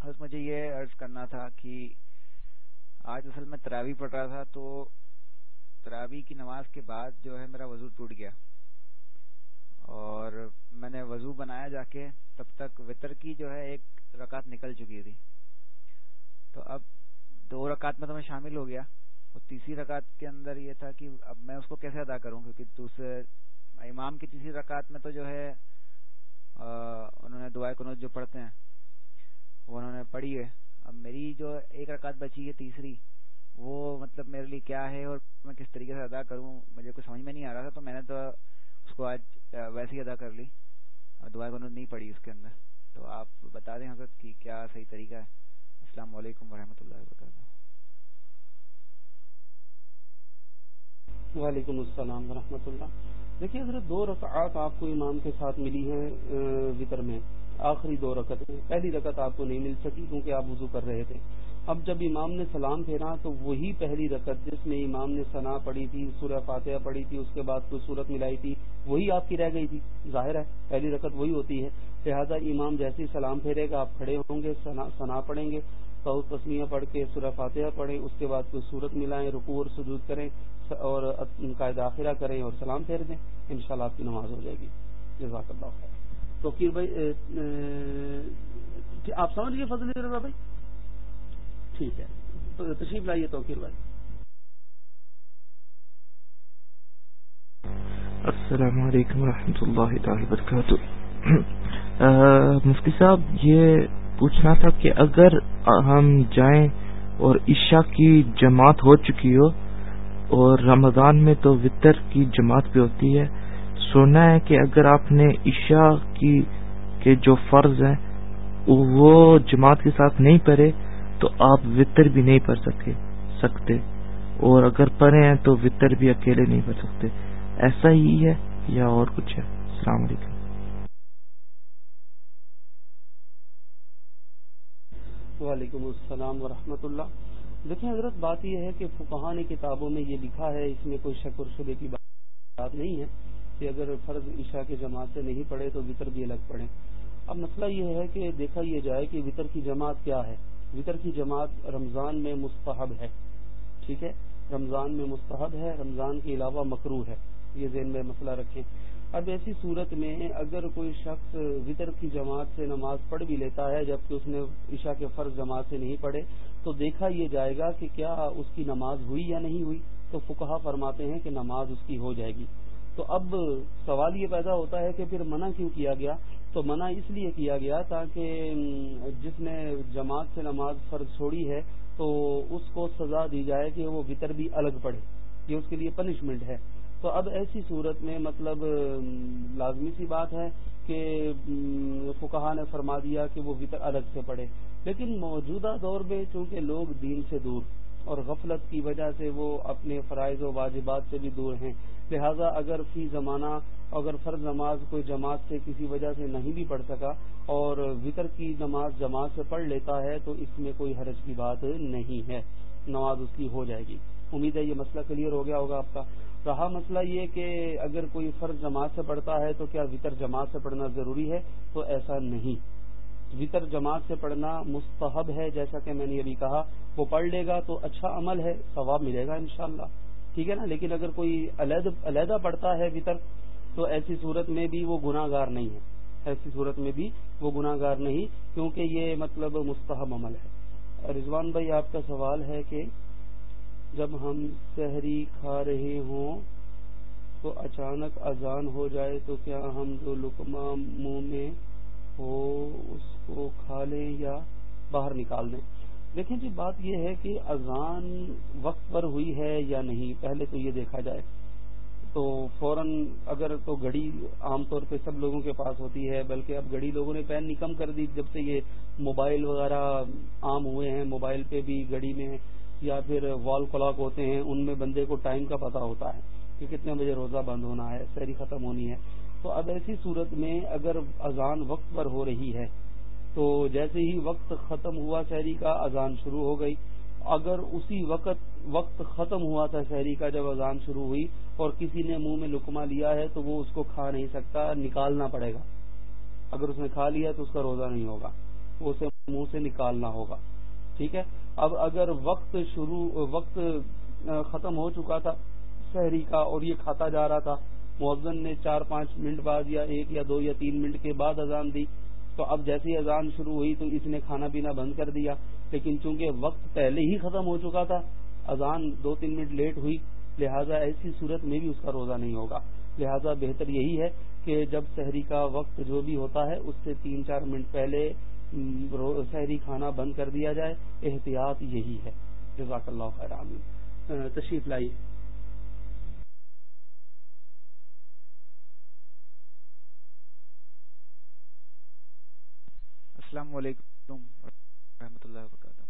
حضرت مجھے یہ عرض کرنا تھا کہ آج اصل میں تراوی پڑھ رہا تھا تو تراوی کی نماز کے بعد جو ہے میرا وضو ٹوٹ گیا۔ اور میں نے وضو بنایا جا کے تب تک وطر کی جو ہے ایک رکعت نکل چکی تھی۔ تو اب دو رکعت میں تو میں شامل ہو گیا۔ اور تیسری رکعت کے اندر یہ تھا کہ اب میں اس کو کیسے ادا کروں؟ کیونکہ دوسرے امام کی تیسری رکعت میں تو جو ہے انہوں نے دعائیں کنوز جو پڑھتے ہیں، وہ انہوں نے پڑھی ہے۔ اب میری جو ایک رکعت بچی ہے، تیسری، وہ مطلب میرے لیے کیا ہے اور میں کس طریقے سے ادا کروں، مجھے کچھ سمجھ میں نہیں آ رہا تھا، تو میں نے تو اس کو آج ویسے ہی ادا کر لی۔ اور دعائیں کنوز نہیں پڑھی اس کے اندر۔ تو آپ بتا دیں حضرت کہ کیا صحیح طریقہ ہے۔ السلام علیکم ورحمۃ اللہ وبرکاتہ۔ وعلیکم السلام ورحمۃ اللہ۔ دیکھیے حضرت، دو رکعات آپ کو امام کے ساتھ ملی ہیں وطر میں۔ آخری دو رکعت پہلی رکعت آپ کو نہیں مل سکی کیونکہ آپ وضو کر رہے تھے۔ اب جب امام نے سلام پھیرا تو وہی پہلی رکعت جس میں امام نے ثنا پڑھی تھی، سورہ فاتحہ پڑھی تھی، اس کے بعد کوئی صورت ملائی تھی، وہی آپ کی رہ گئی تھی۔ ظاہر ہے، پہلی رکعت وہی ہوتی ہے۔ لہٰذا امام جیسی سلام پھیرے گا، آپ کھڑے ہوں گے ثنا پڑھیں گے۔ سعود تسمیاں پڑھ کے سورہ فاتحہ پڑھیں، اس کے بعد کوئی صورت ملائیں، رکوع اور سجود کریں۔ اور قائد داخلہ کریں اور سلام پھیر دیں، انشاءاللہ آپ کی نماز ہو جائے گی۔ جزاک اللہ خیر توقیر بھائی آپ سمجھ گئے فضل رضا بھائی؟ ٹھیک ہے۔ تشریف لائیے توقیر بھائی؟ السلام علیکم ورحمۃ اللہ تعالی وبرکاتہ۔ مفتی صاحب، یہ پوچھنا تھا کہ اگر ہم جائیں اور عشاء کی جماعت ہو چکی ہو اور رمضان میں تو وطر کی جماعت بھی ہوتی ہے۔ سونا ہے کہ اگر آپ نے عشاء کی کے جو فرض ہیں، وہ جماعت کے ساتھ نہیں پڑھے، تو آپ وطر بھی نہیں پڑھ سکے سکتے۔ اور اگر پڑھے ہیں، تو وطر بھی اکیلے نہیں پڑھ سکتے۔ ایسا ہی ہے یا اور کچھ ہے؟ السلام علیکم۔ وعلیکم السلام ورحمۃ اللہ۔ دیکھیں حضرت بات یہ ہے کہ فقہ نے کتابوں میں یہ لکھا ہے، اس میں کوئی شک اور شبے کی بات نہیں ہے کہ اگر فرض عشاء کے جماعت سے نہیں پڑھے تو وطر بھی الگ پڑھیں۔ اب مسئلہ یہ ہے کہ دیکھا یہ جائے کہ وطر کی جماعت کیا ہے۔ وطر کی جماعت رمضان میں مستحب ہے، ٹھیک ہے؟ رمضان میں مستحب ہے، رمضان کے علاوہ مکرو ہے۔ یہ ذہن میں مسئلہ رکھیں۔ اب ایسی صورت میں اگر کوئی شخص وطر کی جماعت سے نماز پڑھ بھی لیتا ہے جبکہ اس نے عشاء کے فرض جماعت سے نہیں پڑھے، تو دیکھا یہ جائے گا کہ کیا اس کی نماز ہوئی یا نہیں ہوئی؟ تو فکہ فرماتے ہیں کہ نماز اس کی ہو جائے گی۔ تو اب سوال یہ پیدا ہوتا ہے کہ پھر منع کیوں کیا گیا؟ تو منع اس لیے کیا گیا تاکہ جس نے جماعت سے نماز فرض چھوڑی ہے، تو اس کو سزا دی جائے کہ وہ وطر بھی الگ پڑھے، یہ اس کے لیے پنشمنٹ ہے۔ تو اب ایسی صورت میں مطلب لازمی سی بات ہے کہ فکہ نے فرما دیا کہ وہ وطر الگ سے پڑھے۔ لیکن موجودہ دور میں چونکہ لوگ دین سے دور اور غفلت کی وجہ سے وہ اپنے فرائض و واجبات سے بھی دور ہیں، لہذا اگر فی زمانہ، اگر فرض نماز کوئی جماعت سے کسی وجہ سے نہیں بھی پڑھ سکا اور وطر کی نماز جماعت سے پڑھ لیتا ہے، تو اس میں کوئی حرج کی بات نہیں ہے، نماز اس کی ہو جائے گی۔ امید ہے یہ مسئلہ کلیئر ہو گیا ہوگا آپ کا۔ رہا مسئلہ یہ کہ اگر کوئی فرض جماعت سے پڑھتا ہے تو کیا وطر جماعت سے پڑھنا ضروری ہے؟ تو ایسا نہیں۔ وطر جماعت سے پڑھنا مستحب ہے، جیسا کہ میں نے ابھی کہا، وہ پڑھ لے گا تو اچھا عمل ہے، ثواب ملے گا انشاءاللہ۔ ٹھیک ہے نا؟ لیکن اگر کوئی علیحدہ پڑھتا ہے وطر، تو ایسی صورت میں بھی وہ گناہ گار نہیں ہے۔ ایسی صورت میں بھی وہ گناہ گار نہیں، کیونکہ یہ مطلب مستحب عمل ہے۔ رضوان بھائی، آپ کا سوال ہے کہ جب ہم سحری کھا رہے ہوں تو اچانک اذان ہو جائے تو کیا ہم جو لکما منہ میں ہو اس کو کھا لیں یا باہر نکال دیں؟ دیکھیں جی بات یہ ہے کہ اذان وقت پر ہوئی ہے یا نہیں؟ پہلے تو یہ دیکھا جائے۔ تو فوراً اگر تو گھڑی عام طور پہ سب لوگوں کے پاس ہوتی ہے، بلکہ اب گھڑی لوگوں نے پہننی کم کر دی جب سے یہ موبائل وغیرہ عام ہوئے ہیں، موبائل پہ بھی گھڑی میں یا پھر وال کلاک ہوتے ہیں، ان میں بندے کو ٹائم کا پتہ ہوتا ہے کہ کتنے بجے روزہ بند ہونا ہے سیری ختم ہونی ہے۔ تو اب ایسی صورت میں اگر اذان وقت پر ہو رہی ہے، تو جیسے ہی وقت ختم ہوا شہری کا، اذان شروع ہو گئی۔ اگر اسی وقت وقت ختم ہوا تھا شہری کا، جب اذان شروع ہوئی اور کسی نے منہ میں لکما لیا ہے، تو وہ اس کو کھا نہیں سکتا، نکالنا پڑے گا۔ اگر اس نے کھا لیا تو اس کا روزہ نہیں ہوگا، وہ اسے منہ سے نکالنا ہوگا۔ ٹھیک ہے؟ اب اگر وقت شروع، وقت ختم ہو چکا تھا شہری کا اور یہ کھاتا جا رہا تھا، مؤذن نے چار پانچ منٹ بعد یا ایک یا دو یا تین منٹ کے بعد اذان دی، تو اب جیسی اذان شروع ہوئی تو اس نے کھانا پینا بند کر دیا۔ لیکن چونکہ وقت پہلے ہی ختم ہو چکا تھا، اذان دو تین منٹ لیٹ ہوئی، لہذا ایسی صورت میں بھی اس کا روزہ نہیں ہوگا۔ لہذا بہتر یہی ہے کہ جب شہری کا وقت جو بھی ہوتا ہے، اس سے تین چار منٹ پہلے شہری کھانا بند کر دیا جائے، احتیاط یہی ہے۔ جزاک اللہ خیر تشریف لائیے۔ السلام علیکم رحمۃ اللہ وبرکاتہ۔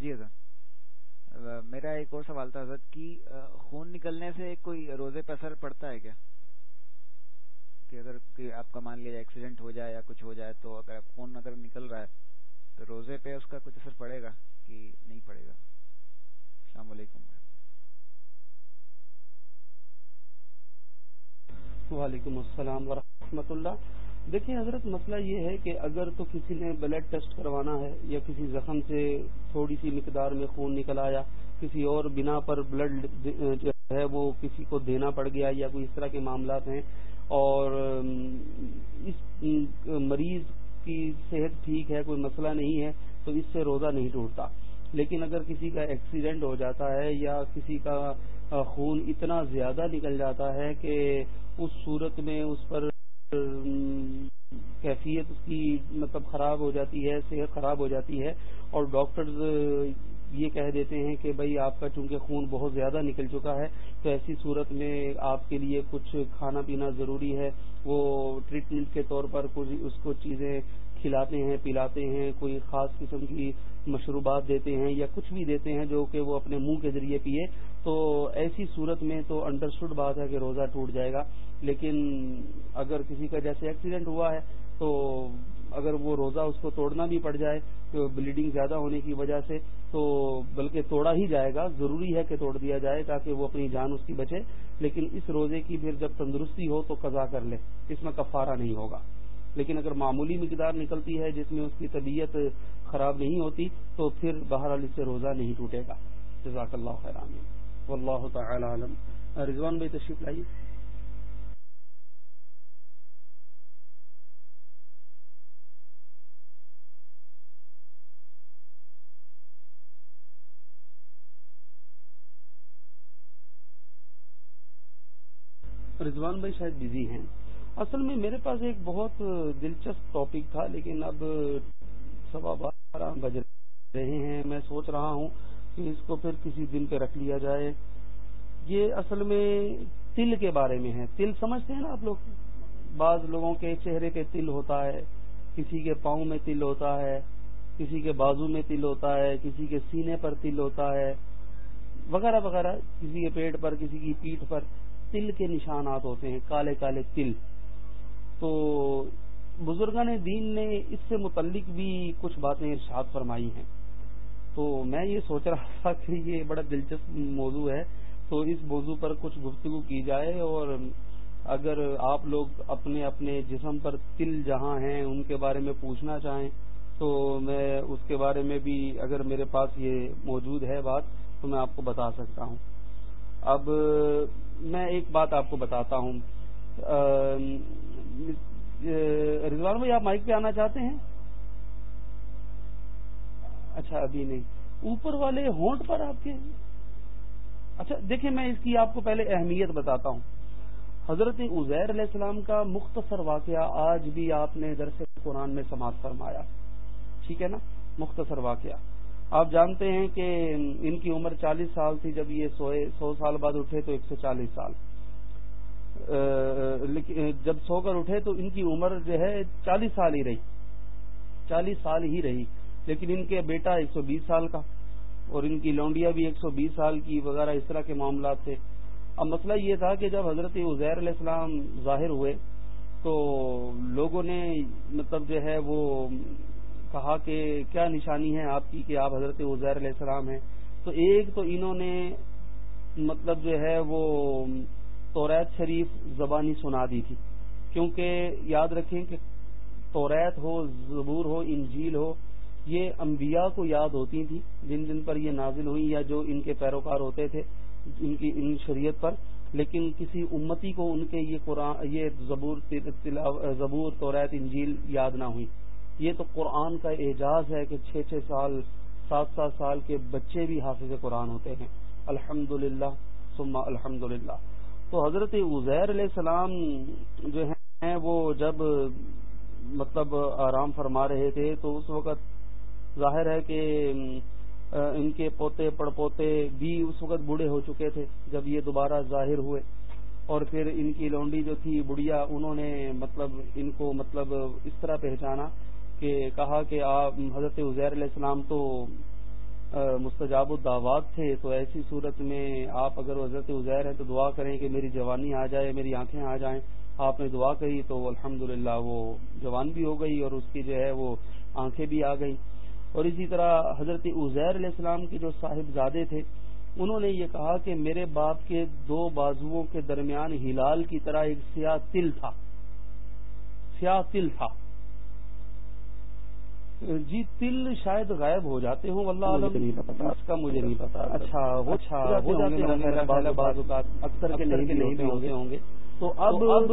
جی حضرت میرا ایک اور سوال تھا حضرت، کی خون نکلنے سے کوئی روزے پہ اثر پڑتا ہے کیا؟ کہ اگر آپ کا مان لیا ایکسیڈنٹ ہو جائے یا کچھ ہو جائے تو اگر خون اگر نکل رہا ہے تو روزے پہ اس کا کچھ اثر پڑے گا کہ نہیں پڑے گا۔ السلام علیکم۔ وعلیکم السلام ورحمۃ اللہ۔ دیکھیں حضرت، مسئلہ یہ ہے کہ اگر تو کسی نے بلڈ ٹیسٹ کروانا ہے یا کسی زخم سے تھوڑی سی مقدار میں خون نکل آیا، کسی اور بنا پر بلڈ جو ہے وہ کسی کو دینا پڑ گیا یا کوئی اس طرح کے معاملات ہیں اور اس مریض کی صحت ٹھیک ہے، کوئی مسئلہ نہیں ہے، تو اس سے روزہ نہیں ٹوٹتا۔ لیکن اگر کسی کا ایکسیڈنٹ ہو جاتا ہے یا کسی کا خون اتنا زیادہ نکل جاتا ہے کہ اس صورت میں اس پر کیفیت اس کی مطلب خراب ہو جاتی ہے، صحت خراب ہو جاتی ہے اور ڈاکٹرز یہ کہہ دیتے ہیں کہ بھائی آپ کا چونکہ خون بہت زیادہ نکل چکا ہے، تو ایسی صورت میں آپ کے لیے کچھ کھانا پینا ضروری ہے۔ وہ ٹریٹمنٹ کے طور پر کچھ اس کو چیزیں کھلاتے ہیں، پلاتے ہیں، کوئی خاص قسم کی مشروبات دیتے ہیں یا کچھ بھی دیتے ہیں جو کہ وہ اپنے منہ کے ذریعے پیے۔ تو ایسی صورت میں تو انڈرسٹوڈ بات ہے کہ روزہ ٹوٹ جائے گا، لیکن اگر کسی کا جیسے ایکسیڈنٹ ہوا ہے تو اگر وہ روزہ اس کو توڑنا بھی پڑ جائے تو بلیڈنگ زیادہ ہونے کی وجہ سے، تو بلکہ توڑا ہی جائے گا۔ ضروری ہے کہ توڑ دیا جائے تاکہ وہ اپنی جان اس کی بچے۔ لیکن اس روزے کی پھر جب تندرستی ہو تو قضا کر لے۔ اس میں کفارہ نہیں ہوگا۔ لیکن اگر معمولی مقدار نکلتی ہے جس میں اس کی طبیعت خراب نہیں ہوتی، تو پھر بہرحال اس سے روزہ نہیں ٹوٹے گا۔ جزاک اللہ خیران واللہ تعالی عالم۔ رضوان بھائی تشریف لائیے۔ رضوان بھائی شاید بزی ہیں۔ اصل میں میرے پاس ایک بہت دلچسپ ٹاپک تھا، لیکن اب سوا بارہ بج رہے ہیں۔ میں سوچ رہا ہوں کہ اس کو پھر کسی دن پہ رکھ لیا جائے۔ یہ اصل میں تل کے بارے میں ہے۔ تل سمجھتے ہیں نا آپ لوگ؟ بعض لوگوں کے چہرے پہ تل ہوتا ہے، کسی کے پاؤں میں تل ہوتا ہے، کسی کے بازو میں تل ہوتا ہے، کسی کے سینے پر تل ہوتا ہے، وغیرہ وغیرہ، کسی کے پیٹ پر، کسی کی پیٹھ پر۔ تل کے نشانات ہوتے ہیں، کالے کالے تل۔ تو بزرگان دین نے اس سے متعلق بھی کچھ باتیں ارشاد فرمائی ہیں۔ تو میں یہ سوچ رہا تھا کہ یہ بڑا دلچسپ موضوع ہے۔ تو اس موضوع پر کچھ گفتگو کی جائے اور اگر آپ لوگ اپنے اپنے جسم پر تل جہاں ہیں، ان کے بارے میں پوچھنا چاہیں، تو میں اس کے بارے میں بھی اگر میرے پاس یہ موجود ہے بات، تو میں آپ کو بتا سکتا ہوں۔ اب میں ایک بات آپ کو بتاتا ہوں۔ رضوان بھائی، آپ مائک پہ آنا چاہتے ہیں؟ اچھا ابھی نہیں۔ اوپر والے ہونٹ پر آپ کے؟ اچھا دیکھیں، میں اس کی آپ کو پہلے اہمیت بتاتا ہوں۔ حضرت عزیر علیہ السلام کا مختصر واقعہ آج بھی آپ نے درس قرآن میں سماعت فرمایا۔ ٹھیک ہے نا؟ مختصر واقعہ۔ آپ جانتے ہیں کہ ان کی عمر چالیس سال تھی، جب یہ سوئے، سو سال بعد اٹھے تو ایک سو چالیس سال۔ جب سو کر اٹھے تو ان کی عمر جو ہے چالیس سال ہی رہی۔ چالیس سال ہی رہی۔ لیکن ان کے بیٹا ایک سو بیس سال کا اور ان کی لونڈیا بھی ایک سو بیس سال کی وغیرہ اس طرح کے معاملات تھے۔ اب مسئلہ یہ تھا کہ جب حضرت عزیر علیہ السلام ظاہر ہوئے تو لوگوں نے مطلب جو ہے وہ کہا کہ کیا نشانی ہے آپ کی کہ آپ حضرت عزیر علیہ السلام ہیں؟ تو ایک تو انہوں نے مطلب جو ہے وہ توریت شریف زبانی سنا دی تھی۔ کیونکہ یاد رکھیں کہ توریت ہو، زبور ہو، انجیل ہو، یہ انبیاء کو یاد ہوتی تھیں جن جن پر یہ نازل ہوئی یا جو ان کے پیروکار ہوتے تھے، ان کی، ان شریعت پر۔ لیکن کسی امتی کو ان کے یہ قرآن، یہ زبور زبور، توریت، انجیل یاد نہ ہوئی۔ یہ تو قرآن کا اعجاز ہے کہ چھ چھ سال، سات سات سال کے بچے بھی حافظ قرآن ہوتے ہیں۔ الحمد للہ سما الحمد للہ تو حضرت عزیر علیہ السلام جو ہیں، وہ جب مطلب آرام فرما رہے تھے، تو اس وقت ظاہر ہے کہ ان کے پوتے پڑ پوتے بھی اس وقت بوڑھے ہو چکے تھے جب یہ دوبارہ ظاہر ہوئے۔ اور پھر ان کی لونڈی جو تھی، بڑھیا، انہوں نے مطلب ان کو مطلب اس طرح پہچانا۔ کہ کہا کہ آپ حضرت عزیر علیہ السلام تو مستجاب الدعوات تھے، تو ایسی صورت میں آپ اگر حضرت عزیر ہیں تو دعا کریں کہ میری جوانی آ جائے، میری آنکھیں آ جائیں۔ آپ نے دعا کری تو الحمد وہ جوان بھی ہو گئی اور اس کی جو ہے وہ آنکھیں بھی آ گئی اور اسی طرح حضرت عزیر علیہ السلام کے جو صاحب زادے تھے، انہوں نے یہ کہا کہ میرے باپ کے دو بازوؤں کے درمیان ہلال کی طرح ایک سیاہ تل تھا۔ سیاہ تل تھا۔ جی تل شاید غائب ہو جاتے ہوں اللہ اس کا مجھے نہیں پتا۔ اچھا اچھا ہو جاتے ہوں گے اکثر کے نہیں ہوتے ہوں گے۔ تو اب اب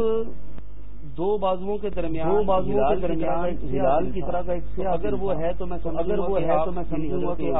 دو بازوؤں کے درمیان دو بازوؤں کے درمیان ہلال کی طرح کا ایک اگر وہ ہے تو میں اگر وہ ہے تو میں سمجھوں گا کہ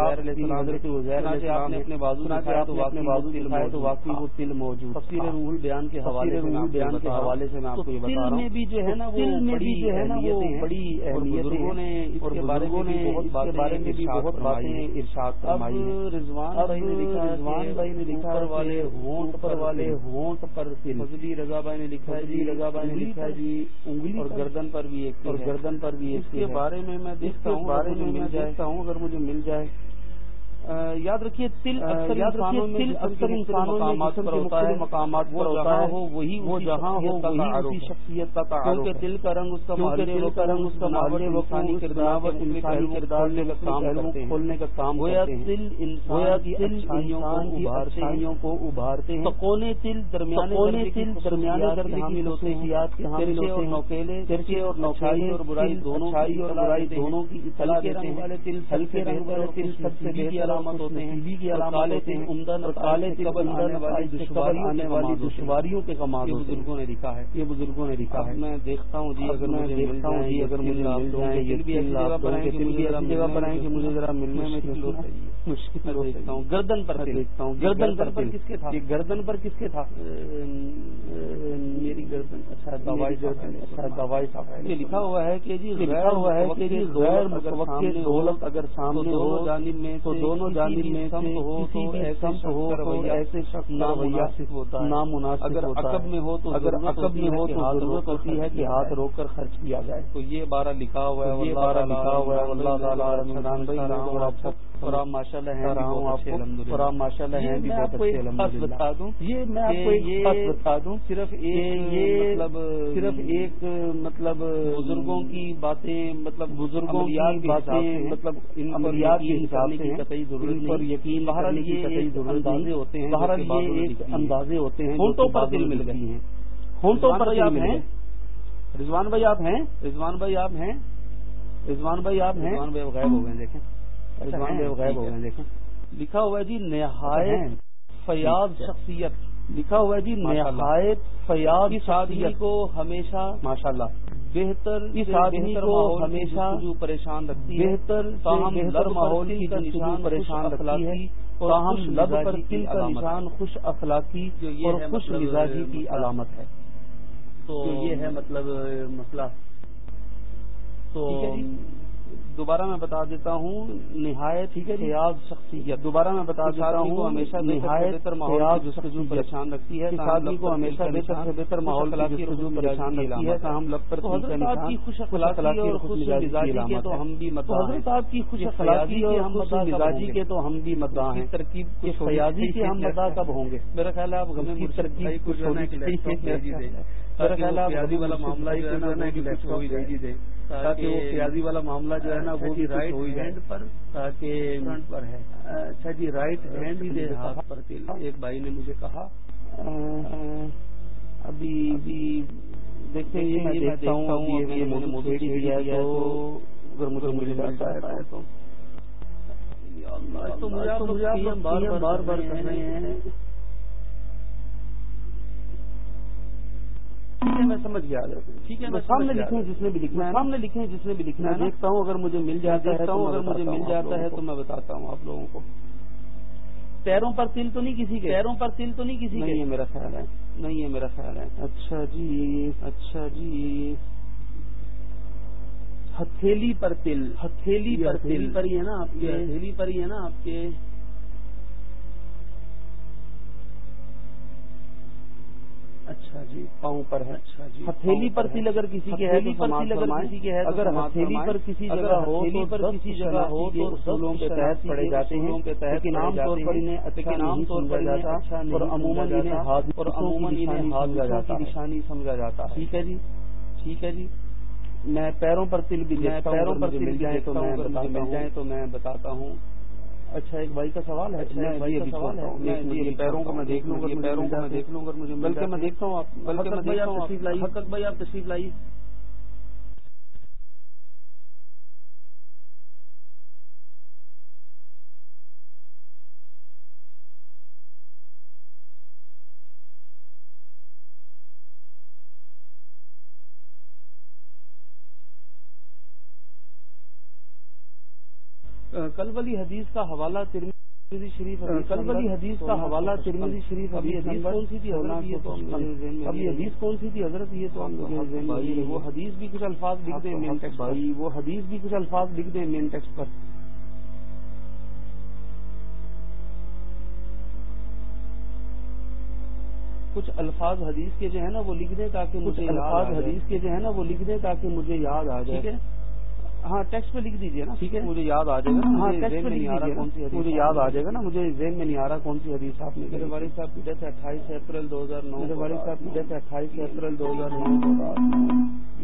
حضرت وزیر آپ نے اپنے بازو دکھایا تو اپنے بازو دکھایا تو واقعی وہ تل موجود تفصیل روح بیان کے حوالے روح بیان کے حوالے سے میں آپ کو یہ بتا رہا ہوں۔ بھی جو ہے نا وہ بڑی جو ہے نا وہ بڑی بزرگوں نے اس کے بارے میں بہت بارے میں بھی بہت باتیں ارشاد فرمائی رضوان بھائی نے لکھا رضوان بھائی نے لکھا والے ہونٹ پر والے ہونٹ پر فضلی رضا بھائی نے لکھا جی رضا بھائی نے لکھا جی انگلی اور گردن پر بھی ایک اور گردن پر بھی اس کے بارے میں میں دیکھتا ہوں بارے میں میں دیکھتا ہوں اگر مجھے مل جائے۔ یاد رکھیے تل اکثر یاد رکھیے تل اکثر انسانوں پر ہوتا ہے مقامات پر ہوتا ہے وہ وہی وہ جہاں ہو وہی اسی شخصیت کا تعارف کیونکہ دل کا رنگ اس کا دل کا رنگ اس کا محلے وہ خانی کردار انسانی کردار کا کام کرتے ہیں۔ کھولنے کا کام ہویا دل انسان کی اچھائیوں کو ابھارتے ہیں۔ کونے تل درمیانے تل درد حامل ہوتے ہیں۔ یاد کے حامل ہوتے ہیں۔ نوکیلے ترچے اور نوچائی اور برائی دونوں اور برائی دونوں کی اطلاع دیتے ہیں ہلکے رنگ والے تل سب سے بہتر علامت ہوتے ہیں کی علامت ہوتے ہیں عمدہ اور کالے قبل آنے والی دشواریوں کے کمال بزرگوں نے لکھا ہے۔ یہ بزرگوں نے لکھا ہے۔ میں دیکھتا ہوں جی اگر میں دیکھتا ہوں جی اگر مجھے جگہ پر آئیں کہ مجھے ایسی جگہ پر آئیں کہ مجھے ذرا ملنے میں مشکل دیکھتا ہوں گردن پر دیکھتا ہوں گردن پر کس کے تھا؟ یہ گردن پر کس کے تھا؟ میری گردن اچھا دوائی گردن اچھا دوائی صاحب یہ لکھا ہوا ہے کہ جی لکھا ہوا ہے کہ جی غیر متوقع دولت اگر سامنے ہو جانب میں تو دونوں جانب میں سمت ہو تو ایسے شخص نامناسب ہوتا ہے۔ نامناسب اگر عقب میں ہو تو اگر عقب میں ہو تو ضرورت ہوتی ہے کہ ہاتھ روک کر خرچ کیا جائے۔ تو یہ بارہ لکھا ہوا ہے یہ بارہ لکھا ہوا ہے اللہ تعالیٰ اور آپ ماشاء اللہ ہیں رہا ہوں آپ کو۔ آپ ماشاء اللہ ہیں بھی بہت اچھے الحمد بتا دوں۔ یہ میں آپ کو ایک خاص بتا دوں۔ صرف ایک یہ مطلب صرف ایک مطلب بزرگوں کی باتیں مطلب بزرگوں کی باتیں۔ مطلب ان عملیات کے حساب سے۔ قطعی ضرورت پر۔ یقین بہرحال یہ اندازے۔ ہوتے ہیں بہرحال یہ ایک۔ اندازے ہوتے ہیں ہونٹوں پر دل مل گئے ہیں ہونٹوں رضوان پر آپ ہیں رضوان بھائی آپ ہیں رضوان بھائی آپ ہیں رضوان بھائی آپ ہیں رضوان بھائی غائب ہو گئے دیکھیں رضوان ہیں، بھائی غائب ہو۔ گئے دیکھیں لکھا ہوا ہے جی ہیں۔ نہایت فیاض شخصیت لکھا ہوا ہے جی۔ نہایت فیاض شخصیت کو ہمیشہ ماشاء اللہ بہتر اس آدمی کو ہمیشہ پریشان رکھتی ہے بہتر تاہم بہتر ماحول کی جستجو پریشان رکھتی ہے اور ہم لب پر تل کا نشان۔ خوش اخلاقی اور خوش مطلب مزاجی کی۔ علامت ہے تو یہ ہے مطلب مسئلہ تو؟ دوبارہ میں بتا دیتا ہوں نہایت ٹھیک ہے جی؟ فیاض شخصیت۔ دوبارہ میں بتا دیتا کو ہوں ہمیشہ نہایت بہتر ماحول جستجو پریشان رکھتی ہے آدمی لب کو ہمیشہ بہتر سے بہتر ماحول جستجو پریشان رکھتی ہے تاہم لب پر کی خوش اخلاقی اور خوش مزاجی کے تو ہم بھی حضرت آپ کی خوش اخلاقی اور کے ہم خوش مزاجی؟ کے تو ہم بھی مداح ہیں۔ ترکیب کچھ ہونی فیاضی کے ہم۔ مداح کب ہوں گے؟ میرا خیال ہے آپ اس غم کی مرشد ترکیب بھائی کو ہی غم والا معاملہ ہے کو نا جو ہے نا وہ ایک بھی لیپ کچھ ٹاپ ہو ہی بھیج ہی دیں تاکہ وہ فیاضی والا معاملہ جو ہے نا وہ بھی رائٹ ہی ہینڈ پر تاکہ فرنٹ پر ہے۔ اچھا جی رائٹ ہینڈ سیدھے ہاتھ پر تل ایک بھائی نے مجھے کہا ابھی ابھی میں دیکھتا ہوں یہ میں نے ہی ہی دیا ہے دیا ہے تو اگر مجھے مل جاتا ہے مجھے بار بار کر رہے ہیں۔ ٹھیک ہے میں سمجھ گیا۔ ٹھیک ہے میں سامنے۔ لکھیں جس نے بھی لکھنا ہے۔ سامنے لکھیں جس نے بھی لکھنا ہے دیکھتا ہوں اگر مجھے مل جاتا ہے اگر مجھے مل جاتا ہے تو۔ میں بتاتا ہوں آپ لوگوں کو۔ پیروں پر تل تو نہیں کسی کے؟ پیروں پر تل تو نہیں کسی کے؟ ہے میرا خیال ہے۔ نہیں ہے میرا خیال ہے۔ اچھا جی اچھا جی۔ ہتھیلی پر تل۔ ہتھیلی یہ پر تل پر ہی ہے نا آپ یہ کے ہتھیلی پر ہی ہے نا آپ کے۔ اچھا جی پاؤں پر ہے۔ اچھا جی ہتھیلی پر تل اگر کسی کے ہے اگر ہتھیلی پر کسی جگہ ہو پر کسی جگہ ہو تو اصولوں کے تحت پڑے جاتے ہیں۔ تحت لیکن عام طور پر ہیں۔ انہیں اچھا عام طور پر جاتا اچھا اور عموماً انہیں جاتا۔ اور عموماً انہیں جاتا کی نشانی سمجھا جاتا ہے۔ ٹھیک ہے جی ٹھیک ہے جی۔ میں پیروں پر تل بھی پیروں پر تل جائیں تو میں بتاتا ہوں۔ اچھا ایک بھائی کا سوال ہے منٹ یہ ابھی پیروں کو میں دیکھ لوں مل پیروں کو میں دیکھ لوں مل بلکہ میں۔ دیکھتا ہوں بلکہ میں بھائی دیکھتا ہوں بھائی آپ تشریف لائیے۔ کل والی حدیث کا حوالہ ترمذی شریف کل والی حدیث کا حوالہ ترمذی شریف ابھی حدیث کون سی تھی؟ حضرت یہ تو ابھی حدیث کون سی تھی؟ حضرت یہ تو وہ حدیث بھی کچھ الفاظ لکھ دیں مین ٹیکسٹ پر۔ بھائی وہ حدیث بھی کچھ الفاظ لکھ دیں مین ٹیکسٹ پر۔ کچھ الفاظ حدیث کے جو ہے نا وہ لکھ دیں تاکہ مجھے الفاظ حدیث کے جو ہے نا وہ لکھ دیں تاکہ مجھے یاد آ جائے۔ ٹھیک ہے؟ ہاں ٹیکسٹ پہ لکھ دیجیے نا ٹھیک ہے؟ مجھے یاد آ جائے گا ہاں مجھے ٹیکسٹ پہ نہیں آ رہا کون سی مجھے یاد آ جائے گا نا مجھے ذہن میں نہیں آ رہا کون سی حدیث آپ نے میرے والد۔ صاحب کی ڈیتھ اٹھائیس اپریل دو ہزار نو میرے والد صاحب کی ڈیتھ اٹھائیس اپریل دو ہزار نو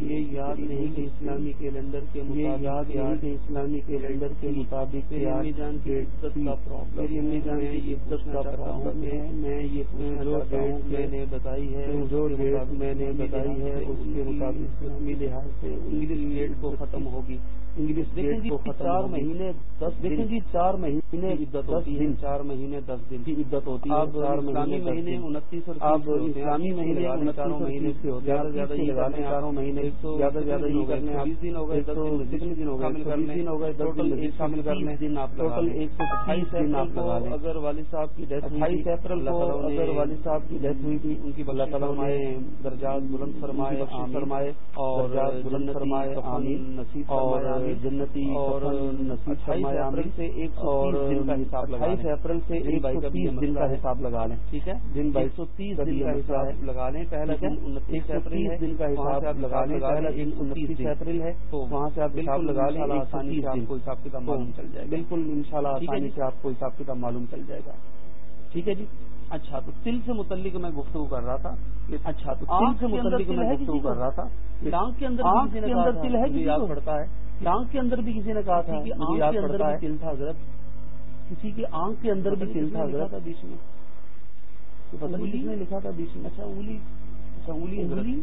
یہ یاد نہیں کہ اسلامی کیلنڈر کے یہ یاد نہیں کہ اسلامی کیلنڈر کے مطابق امی جان کی ڈیٹ عزت۔ کا پرابلم میری امی جان کی یہ عزت کا پرابلم ہے۔ میں یہ پوچھنا ڈیٹ میں نے بتائی ہے جو کے ڈیٹ میں نے بتائی ہے اس کے مطابق اسلامی لحاظ سے انگلش ڈیٹ کو ختم ہوگی۔ انگلش دیکھیں جی ختم چار۔ مہینے دس دیکھیں جی چار مہینے عدت ہوتی ہے۔ چار مہینے دس دن۔ کی عدت ہوتی ہے چار مہینے مہینے انتیس اور ہیں اسلامی آپ مہینے مہینے کے ہوتے ہیں۔ زیادہ آپ سے یہ چاروں مہینے زیادہ سے زیادہ یہ ہو گئے کر لیں چوبیس دن ہو گئے دس دن کتنے دن ہو گئے؟ دن ہو گئے دس دن شامل کر لیں تیس دن آپ ٹوٹل ایک سو اٹھائیس دن آپ لگا لیں۔ اگر والد صاحب کی ڈیتھ ہوئی اٹھائیس تھی اپریل کو اگر والد صاحب کی ڈیتھ ہوئی تھی ان کی اللہ تعالیٰ درجات بلند فرمائے فرمائے اور بلند فرمائے۔ نصیب اور جنتی اور اٹھائیس اپریل سے ایک سو دن کا حساب اٹھائیس اپریل سے ایک سو تیس دن کا حساب لگا لیں۔ ٹھیک ہے؟ دن بائیس سو تیس دن کا حساب لگا لیں۔ پہلا دن انتیس اپریل دن کا حساب لگا لیں۔ پہلا دن انتیس اپریل ہے تو وہاں سے آپ حساب لگا لیں آسانی سے آپ کو حساب کتاب معلوم چل جائے گا۔ بالکل ان شاء اللہ آسانی سے آپ کو حساب کتاب معلوم چل جائے گا۔ ٹھیک ہے جی؟ اچھا تو تل سے متعلق میں گفتگو کر رہا تھا۔ اچھا تو تل سے متعلق میں گفتگو کر رہا تھا۔ ٹانگ کے اندر آنکھ کے اندر تل ہے۔ یاد پڑتا ہے ٹانگ کے اندر بھی کسی نے کہا تھا کہ آنکھ کے اندر بھی تل تھا حضرت۔ کسی کی آنکھ کے اندر بھی تل تھا حضرت؟ بیچ میں؟ پتہ نہیں کس نے لکھا تھا بیچ میں؟ اچھا انگلی۔ اچھا انگلی انگلی؟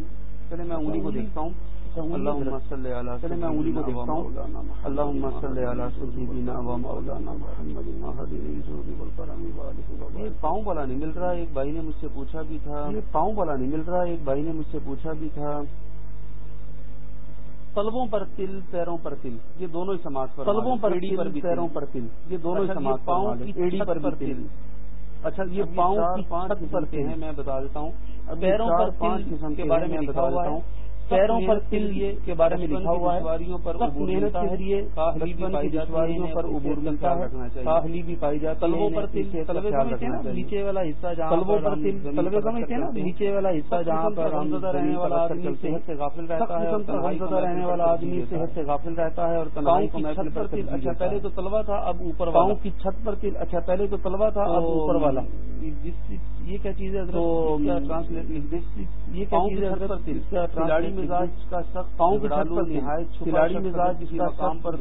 چلے میں انگلی کو دیکھتا ہوں۔ اللہ صلی علی چلے میں انگلی کو دیکھتا ہوں۔ اللہ صلی علی سیدنا و مولانا محمد یہ پاؤں والا نہیں مل رہا ایک بھائی نے مجھ سے پوچھا بھی تھا۔ یہ پاؤں والا نہیں مل رہا ایک بھائی نے مجھ سے پوچھا بھی تھا۔ طلبوں پر تل پیروں پر تل۔ یہ دونوں ہی سماج پر طلبوں پر ایڑی پر بھی پیروں پر تل۔ یہ دونوں ہی سماج پاؤں کی ایڑی پر بھی تل۔ اچھا یہ پاؤں کی چھت پر ہیں میں بتا دیتا ہوں۔ پیروں پر پانچ قسم کے بارے میں بتا دیتا ہوں۔ پیروں پر تل کے بارے میں لکھا ہوا ہے پر محنت کے ذریعے دشواریوں پر عبور ملتا ہے کاہلی بھی پائی جاتی تلبوں پر تل سمجھتے ہیں نیچے والا حصہ جہاں تلبوں پر تل تلبے سمجھتے ہیں نا؟ نیچے والا حصہ جہاں پر غمزدہ رہنے والا آدمی صحت سے غافل رہتا ہے غمزدہ رہنے والا آدمی صحت سے غافل رہتا ہے اور پاؤں کی چھت پر تل اچھا پہلے تو طلبا تھا اب اوپر پاؤں کی چھت پر تل اچھا پہلے تو طلبا تھا اب اوپر والا۔ یہ کیا چیز ہے ٹرانسلیٹ یہ کیا چیز ہے مزاج کا سخت پاؤں پر نہایت کھلاڑی مزاج کا مقام پر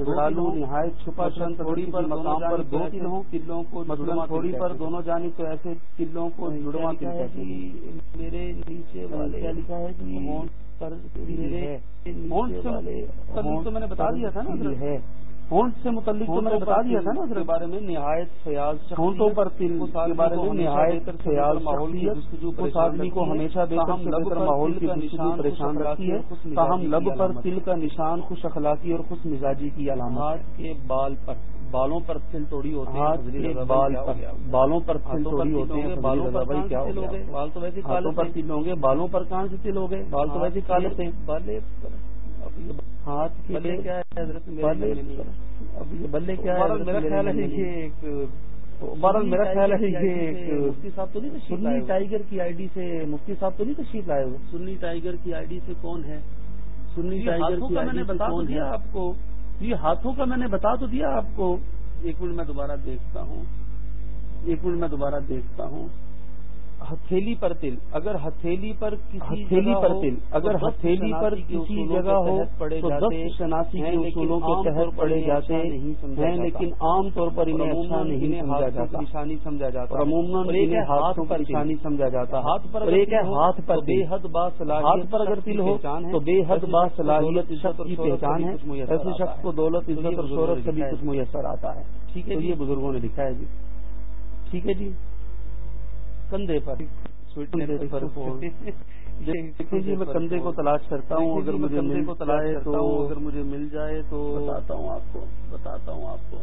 نہایت چھپا تھوڑی پر مقام پر دو کو تھوڑی پر دونوں جانب تو ایسے تلوں کو جڑواں تل کہتے ہیں۔ میرے نیچے والے کیا لکھا ہے کہ پر میرے تو میں نے بتا دیا تھا نا ہے۔ ہونٹ سے متعلق تو میں نے بتا دیا تھا نا اس بارے میں نہایت فیاض ہونٹوں پر تل کے بارے میں نہایت فیاض ماحول اس آدمی کو ہمیشہ بہتر سے بہتر ماحول کی نشان پریشان رکھتی ہے۔ تاہم لب پر تل کا نشان خوش اخلاقی اور خوش مزاجی کی علامات کے بال پر بالوں پر تل توڑی ہوتے ہیں بال پر بالوں پر تل توڑی ہوتے ہیں بالوں پر کیا ہو گئے بال تو ویسے کالوں پر تل ہوں گے بالوں پر کہاں سے تل ہو گئے بال تو ویسے کالے تھے بالے ہاتھ بلے کیا ہے حضرت اب یہ بلے کیا ہے میرا خیال ہے یہ ایک بہرحال میرا خیال ہے یہ ایک مفتی صاحب تو نہیں سنی ٹائیگر کی آئی ڈی سے مفتی صاحب تو نہیں تشریف لائے ہوئے؟ سنی ٹائیگر کی آئی ڈی سے کون ہے؟ سنی ٹائیگر کی میں نے بتا دیا آپ کو۔ یہ ہاتھوں کا میں نے بتا تو دیا آپ کو۔ ایک منٹ میں دوبارہ دیکھتا ہوں۔ ایک منٹ میں دوبارہ دیکھتا ہوں۔ ہتھیلی پر تل۔ اگر ہتھیلی پر ہتھیلی پر تل۔ اگر ہتھیلی پر کسی جگہ ہو تو دس شناسی کے اصولوں کے تحت پڑے جاتے ہیں لیکن عام طور پر انہیں اچھا نہیں سمجھا جاتا۔ نشانی سمجھا جاتا۔ عموماً انہیں ہاتھ پر نشانی سمجھا جاتا۔ ہاتھ پر ایک ہے ہاتھ پر بے حد با ہاتھ پر اگر تل ہو تو بے حد با صلاحیت شخص کی پہچان ہے۔ ایسے شخص کو دولت عزت اور شہرت سے بھی کچھ میسر آتا ہے۔ ٹھیک ہے یہ بزرگوں نے لکھا ہے جی۔ ٹھیک ہے جی؟ کندھے پر۔ دیکھیں جی میں کندھے کو تلاش کرتا ہوں اگر مجھے کندھے کو تلاش تو اگر مجھے مل جائے تو بتاتا ہوں آپ کو بتاتا ہوں آپ کو۔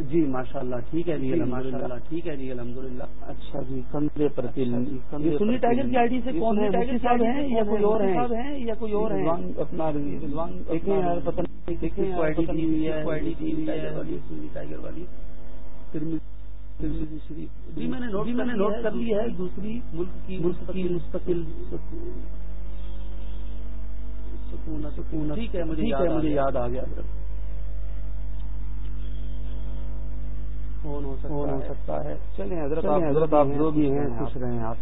جی ماشاء اللہ ٹھیک ہے جی ماشاء اللہ ٹھیک ہے جی الحمد للہ اچھا جی کندھے پر سنی ٹائیگر کی آئی ڈی سے کون ہے؟ ٹائیگر صاحب ہیں یا کوئی اور ہیں؟ یا کوئی اور ہیں؟ اپنا دیکھیں یار پتہ نہیں دیکھیں ٹائیگر والی جی میں نے میں نے نوٹ کر لی ہے دوسری ملک کی ملک کی مستقل سکون ٹھیک ہے مجھے یاد آ گیا۔ فون ہو سکتا ہے؟ چلیں حضرت حضرت آپ جو بھی ہیں خوش رہیں آپ۔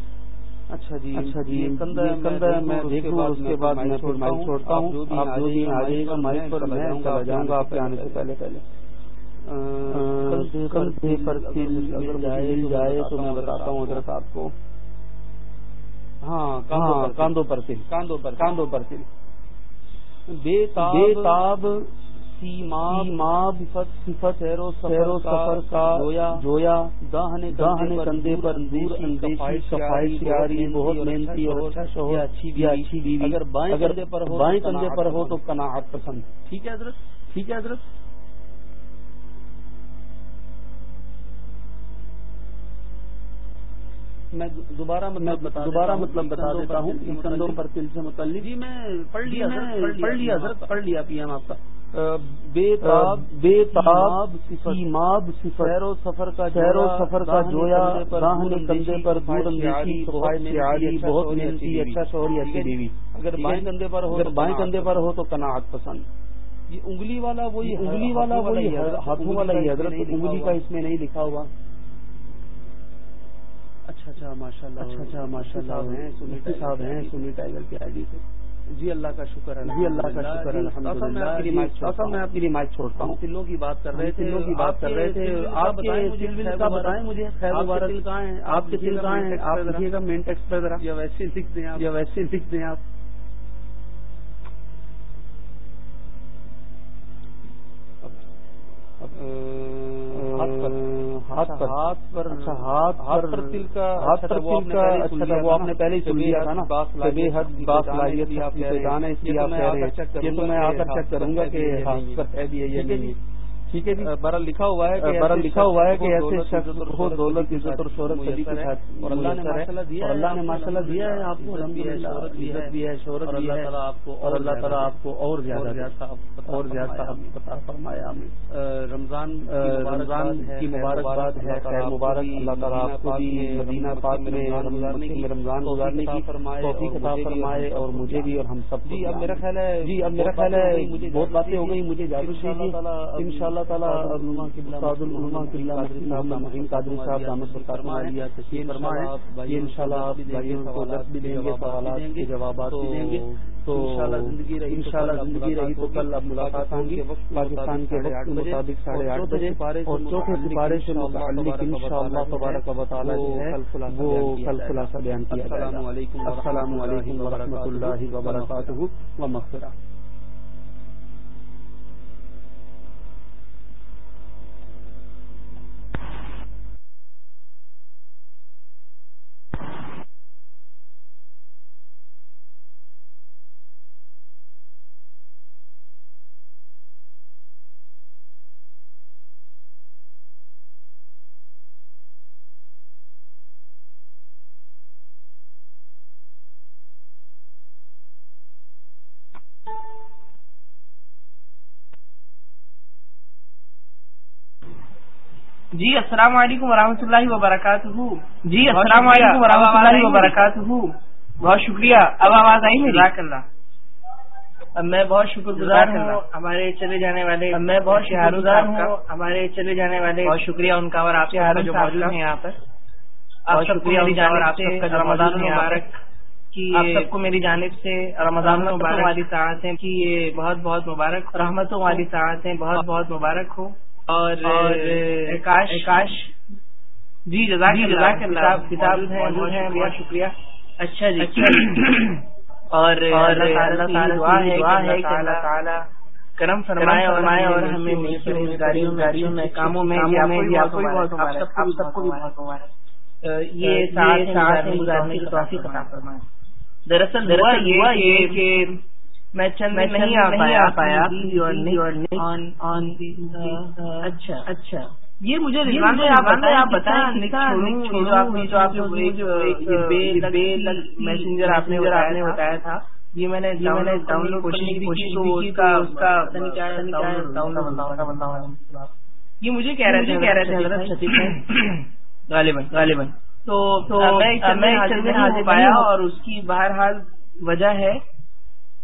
اچھا جی اچھا جی کندر میں دیکھوں اس کے بعد میں چھوڑتا ہوں۔ آپ جو بھی آ جائیے گا مائک پر میں چلا جاؤں گا آپ کے آنے سے پہلے۔ پہلے۔ مل جائے تو میں بتاتا ہوں حضرت آپ کو۔ ہاں کاندوں پر تل کاندوں پر کاندوں پر تل بے تاب سیماب صفت سیرو سفر کا جویا۔ داہنے داہنے کندھے پر دور اندیشی صفائی پیاری بہت محنتی اور اچھا شوہر اچھی بھی اچھی بیوی۔ اگر بائیں کندھے پر ہو بائیں کندھے پر ہو تو قناعت پسند۔ ٹھیک ہے حضرت؟ ٹھیک ہے حضرت؟ میں دوبارہ مطلب دوبارہ مطلب بتا دیتا ہوں کندھوں پر تل سے متعلق۔ جی میں پڑھ لیا پڑھ لیا حضرت پڑھ لیا پی ایم آپ کا۔ بے تاب بے تاب سیماب سیر و سفر کا سیر و سفر کا جویا راہن کندھے پر دور اندیشی بہت محنتی اچھا شوہری اچھی بیوی۔ اگر بائیں کندھے پر ہو اگر بائیں کندھے پر ہو تو کناعت پسند۔ یہ انگلی والا وہی انگلی والا وہی ہاتھوں والا ہی حضرت انگلی کا اس میں نہیں لکھا ہوا۔ اچھا اچھا ماشاء اللہ اچھا اچھا ماشاء اللہ صاحب ہیں سنی ٹائیگر کی آئی ڈی سے جی اللہ کا شکر ہے جی اللہ کا شکر ہے للہ میں آپ کے لیے مائک چھوڑتا ہوں۔ دلوں کی بات کر رہے تھے دلوں کی بات کر رہے تھے آپ کا بتائیں مجھے خیر کہاں ہیں آپ کے دل کہاں ہیں آپ لکھیے گا مین ٹیکسٹ پہ ذرا۔ یا ویسے لکھ دیں آپ۔ یا ویسے لکھ دیں آپ۔ ہاتھ پر. ہاتھ پر. اچھا ہاتھ ہاتھ پر تل کا. ہاتھ پر تل کا اچھا وہ آپ نے پہلے ہی سن لیا تھا نا. بے حد باس صلاحیت آپ کہہ رہے ہیں. یہ تو میں آ کر چیک کروں گا کہ ہاتھ پر ہے بھی ہے یہ نہیں ٹھیک ہے جی؟ برا لکھا ہوا ہے برا لکھا ہوا ہے کہ ایسے شخص کو دولت عزت اور شہرت سبھی کے ساتھ اور اللہ نے ماشاء اللہ اللہ دیا ہے آپ کو عزت بھی ہے شہرت بھی ہے اور اللہ تعالیٰ آپ کو اور زیادہ اور زیادہ پتا فرمایا رمضان رمضان کی مبارکباد ہے خیر مبارک اللہ تعالیٰ آپ کو بھی مدینہ پاک میں رمضان گزارنے کی توفیق عطا فرمائے اور مجھے بھی اور ہم سب جی اب میرا خیال ہے جی اب میرا خیال ہے بہت باتیں ہو گئی مجھے دیجیے ان شاء اللہ تعالیٰ محیم قادری صاحب دامت فرمایا تشریف فرمائے یہ ان شاء اللہ آپ بھائیوں کو درد بھی دیں گے سوالات کے جوابات بھی دیں گے۔ تو زندگی رہی ان شاء اللہ زندگی رہی تو کل اب ملاقات ہوں گی پاکستان کے وقت مطابق ساڑھے آٹھ بجے۔ اور چوتھے سپارے سے متعلق ان شاء اللہ تبارک و تعالیٰ جو ہے وہ کل خلاصہ بیان کیا السلام علیکم السلام علیکم و رحمۃ اللہ وبرکاتہ۔ و مغفرہ جی السلام علیکم ورحمۃ اللہ وبرکاتہ۔ جی السلام علیکم ورحمۃ اللہ وبرکاتہ۔ بہت شکریہ۔ اب آواز آئی میری؟ اللہ۔ میں بہت شکر گزار ہوں۔ ہمارے چلے جانے والے میں بہت شہر گزار ہوں۔ ہمارے چلے جانے والے بہت شکریہ ان کا اور آپ کے جو موجود ہیں یہاں پر۔ آپ شکریہ آپ سے رمضان مبارک کی آپ سب کو میری جانب سے رمضان مبارک والی ساعتیں کہ یہ بہت بہت مبارک۔ رحمتوں والی ساعتیں بہت بہت مبارک ہوں۔ اور کاش جی جزاک جزاک اللہ کتاب ہیں بہت شکریہ۔ اچھا جی۔ اور اللہ تعالیٰ کرم فرمائے اور اور ہمیں روزگاریوں گاڑیوں میں کاموں میں سب کو یہ ساتھ گزارنے کی توفیق عطا فرمائے۔ دراصل یہ کہ میں چند نہیں آ پایا اچھا اچھا یہ مجھے آپ میسنجر آپ نے بتایا تھا یہ میں نے ڈاؤن لوڈ کرنے کی کوشش یہ مجھے کہہ رہے تھے کہہ رہے تھے غالباً غالباً۔ تو میں حاضر پایا اور اس کی بہرحال وجہ ہے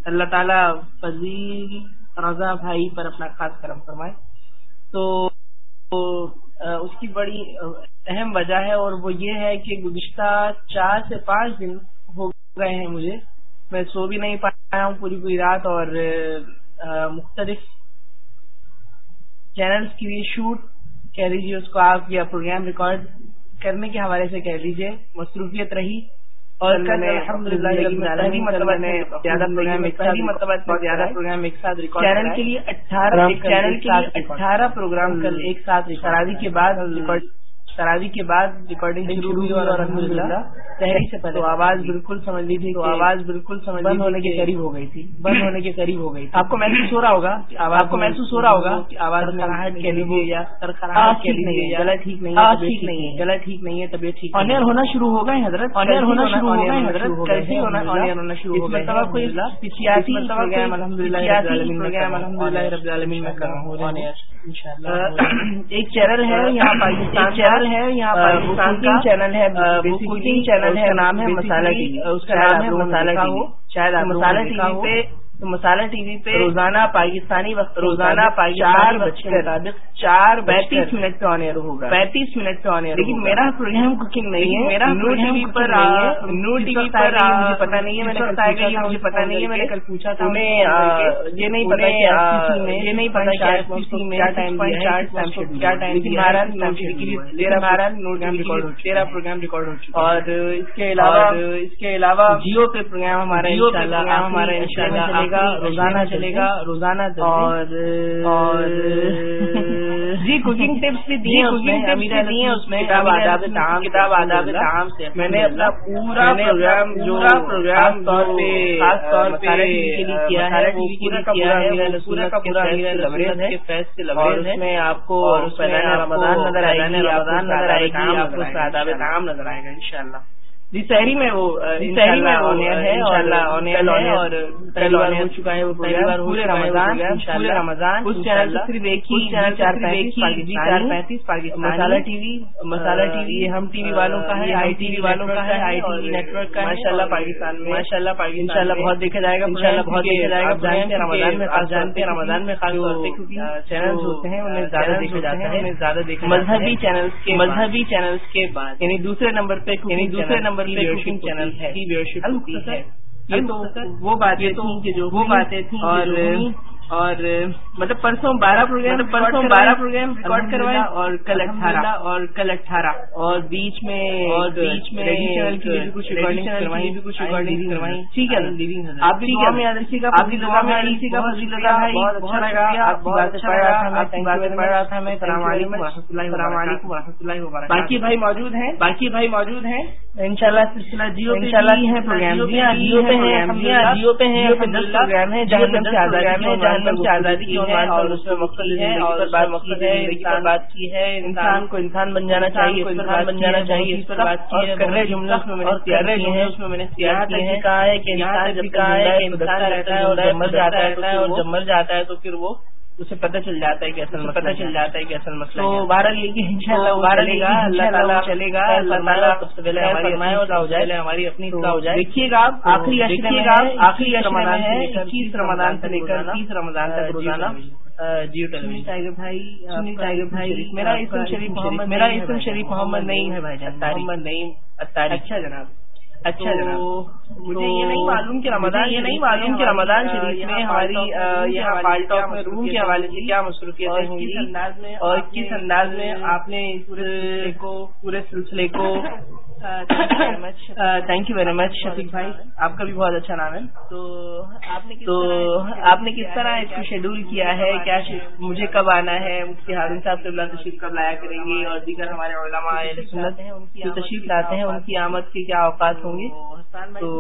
اللہ تعالیٰ فضیل رضا بھائی پر اپنا خاص کرم فرمائے۔ تو اس کی بڑی اہم وجہ ہے اور وہ یہ ہے کہ گزشتہ چار سے پانچ دن ہو گئے ہیں مجھے۔ میں سو بھی نہیں پایا ہوں پوری پوری رات اور مختلف چینلز کے لیے شوٹ کہہ لیجیے اس کو آپ یا پروگرام ریکارڈ کرنے کے حوالے سے کہہ لیجیے مصروفیت رہی۔ اور چینل کے لیے اٹھارہ چینل کے لیے اٹھارہ پروگرام کل ایک ساتھ شرادی کے بعد ریکارڈ تراوی کے بعد ریکارڈنگ شروع ہوئی اور الحمد للہ تحری سے پہلے آواز بالکل سمجھ لی تھی تو آواز بالکل سمجھ بند ہونے کے قریب ہو گئی تھی۔ بند ہونے کے قریب ہو گئی تھی۔ آپ کو محسوس ہو رہا ہوگا؟ آپ کو محسوس ہو رہا ہوگا؟ آواز کراہٹ کے لیے یا سرخراہٹ کے لیے گلا ٹھیک نہیں ہے ٹھیک نہیں ہے۔ گلا ٹھیک نہیں ہے طبیعت ٹھیک آنر ہونا شروع ہو گئے حضرت؟ آنر ہونا شروع ہو گئے حضرت؟ کیسے ہونا آنر ہونا شروع ہو گئے کوئی پروگرام پروگرام رب العالمین میں کر رہا ہوں ایک چینل ہے یہاں پاکستان چینل ہے یہاں پاکستان کا چینل ہے چینل ہے نام ہے مسالہ اس کا نام ہے مسالہ شاید مسالہ ٹی وی پہ تو مسالہ ٹی وی پہ روزانہ پاکستانی وقت روزانہ چار بج کے مطابق چار پینتیس منٹ پہ آن ایئر ہوگا پینتیس منٹ پہ آن ایئر لیکن میرا پروگرام کوکنگ نہیں ہے۔ میرا نو ٹی وی پر نو ٹی وی پر مجھے پتا نہیں ہے میں نے بتایا گا مجھے پتا نہیں ہے میں نے کل پوچھا تھا میں یہ نہیں پتا یہ نہیں پتا کیا ٹائم کیا ٹائم تیرا تیرا پروگرام ریکارڈ ہو چکا اور اس کے علاوہ اس کے علاوہ جیو پہ پروگرام ہمارا ہمارا ان شاء اللہ گا روزانہ چلے گا روزانہ اور جی کوکنگ ٹپس بھی دیے دیے اس میں کتاب آداب تعام کتاب آداب تعام سے۔ میں نے اپنا پورا پروگرام جو پروگرام طور پہ خاص طور پہ کیا ہے پورا کا پورا فیض سے لبریز ہے میں آپ کو رمضان نظر آئے گی رمضان نظر آئے گی آپ کو آداب تعام نظر آئے گا ان شاء اللہ جی شہری میں وہ شہری میں ہے اور پہلی بار ہو چکا ہے وہ پہلی بار پورے رمضان پورے رمضان اس چینل سے صرف ایک ہی چینل چار پینتیس چار پینتیس Pakistan Masala TV Masala TV Hum TV والوں کا ہے آئی ٹی وی والوں کا ہے ITV network کا ماشاء اللہ پاکستان میں ماشاء اللہ پاکستان ان شاء اللہ بہت دیکھا جائے گا ان شاء اللہ بہت دیکھا جائے گا جانتے رمضان میں آپ جانتے رمضان میں خاص طور کیونکہ چینل ہوتے ہیں انہیں زیادہ دیکھا جاتا ہے زیادہ دیکھا مذہبی چینل کے مذہبی چینلس کے بعد۔ یعنی دوسرے نمبر پہ یعنی دوسرے نمبر چینل ہے یہ تو وہ باتیں تھیں جو وہ باتیں تھیں اور اور مطلب پرسوں بارہ پروگرام پرسوں بارہ پروگرام ریکارڈ کروائے اور کل اٹھارہ۔ اور کل اٹھارہ۔ اور بیچ میں اور بیچ میں کچھ ریکارڈنگ کروائی بھی کچھ ریکارڈنگ کروائی ٹھیک ہے۔ آپ بھی میں گا آپ دعا میں فضیل اللہ بھائی بہت اچھا لگا آپ کی پڑھ رہا تھا میں آپ باتیں پڑھ رہا تھا میں السلام علیکم ورحمۃ اللہ السلام علیکم اللہ وبرکاتہ۔ باقی بھائی موجود ہیں؟ باقی بھائی موجود ہیں؟ ان شاء اللہ سلسلہ جیو ان شاء اللہ پروگرام جیو پہ ہیں جیو پہ ہیں جہنم سے آزادی جہنم سے آزادی کی ہے اور اس میں مختلف ہے اور بات کی ہے انسان کو انسان بن جانا چاہیے انسان بن جانا چاہیے اس پر بات کی ہے کر رہے جملہ میں نے کر رہے ہیں اس میں میں نے سیاح ہے کہا ہے کہ انسان جب کہا ہے کہ انسان رہتا ہے اور جب مر جاتا ہے اور جب مر جاتا ہے تو پھر وہ اسے پتہ چل جاتا ہے کہ اصل پتہ چل جاتا ہے کہ اصل مسئلہ تو بہرحال یہ کہ انشاءاللہ بہرحال چلے گا اللہ تعالیٰ چلے گا اللہ تعالیٰ سب سے پہلے ہماری اپنی ہو جائے۔ ہماری اپنی ہو جائے۔ دیکھیے گا آخری دیکھیے گا آخری رمضان ہے اکیس رمضان سے لے کر تیس رمضان تک روزانہ۔ جیو ٹیلیویژن۔ ٹائیگر بھائی ٹائیگر بھائی میرا اسم شریف محمد میرا اسم شریف محمد نہیں ہے بھائی محمد نہیں اچھا جناب۔ اچھا مجھے یہ نہیں معلوم کہ رمضان یہ نہیں معلوم کہ رمضان شریف میں ہماری یہاں پال ٹاک میں روم کے حوالے سے کیا مصروفیت ہوں گی اور کس انداز میں آپ نے پورے کو پورے سلسلے کو thank you very much Shafiq بھائی آپ کا بھی بہت اچھا نام ہے تو آپ نے تو آپ نے کس طرح اس کو شیڈول کیا ہے کیا مجھے کب آنا ہے مفتی ہارون صاحب سے اللہ تشریف کب لایا کریں گے اور دیگر ہمارے علماء سنت جو تشریف لاتے ہیں ان کی آمد کے کیا اوقات ہوں گے تو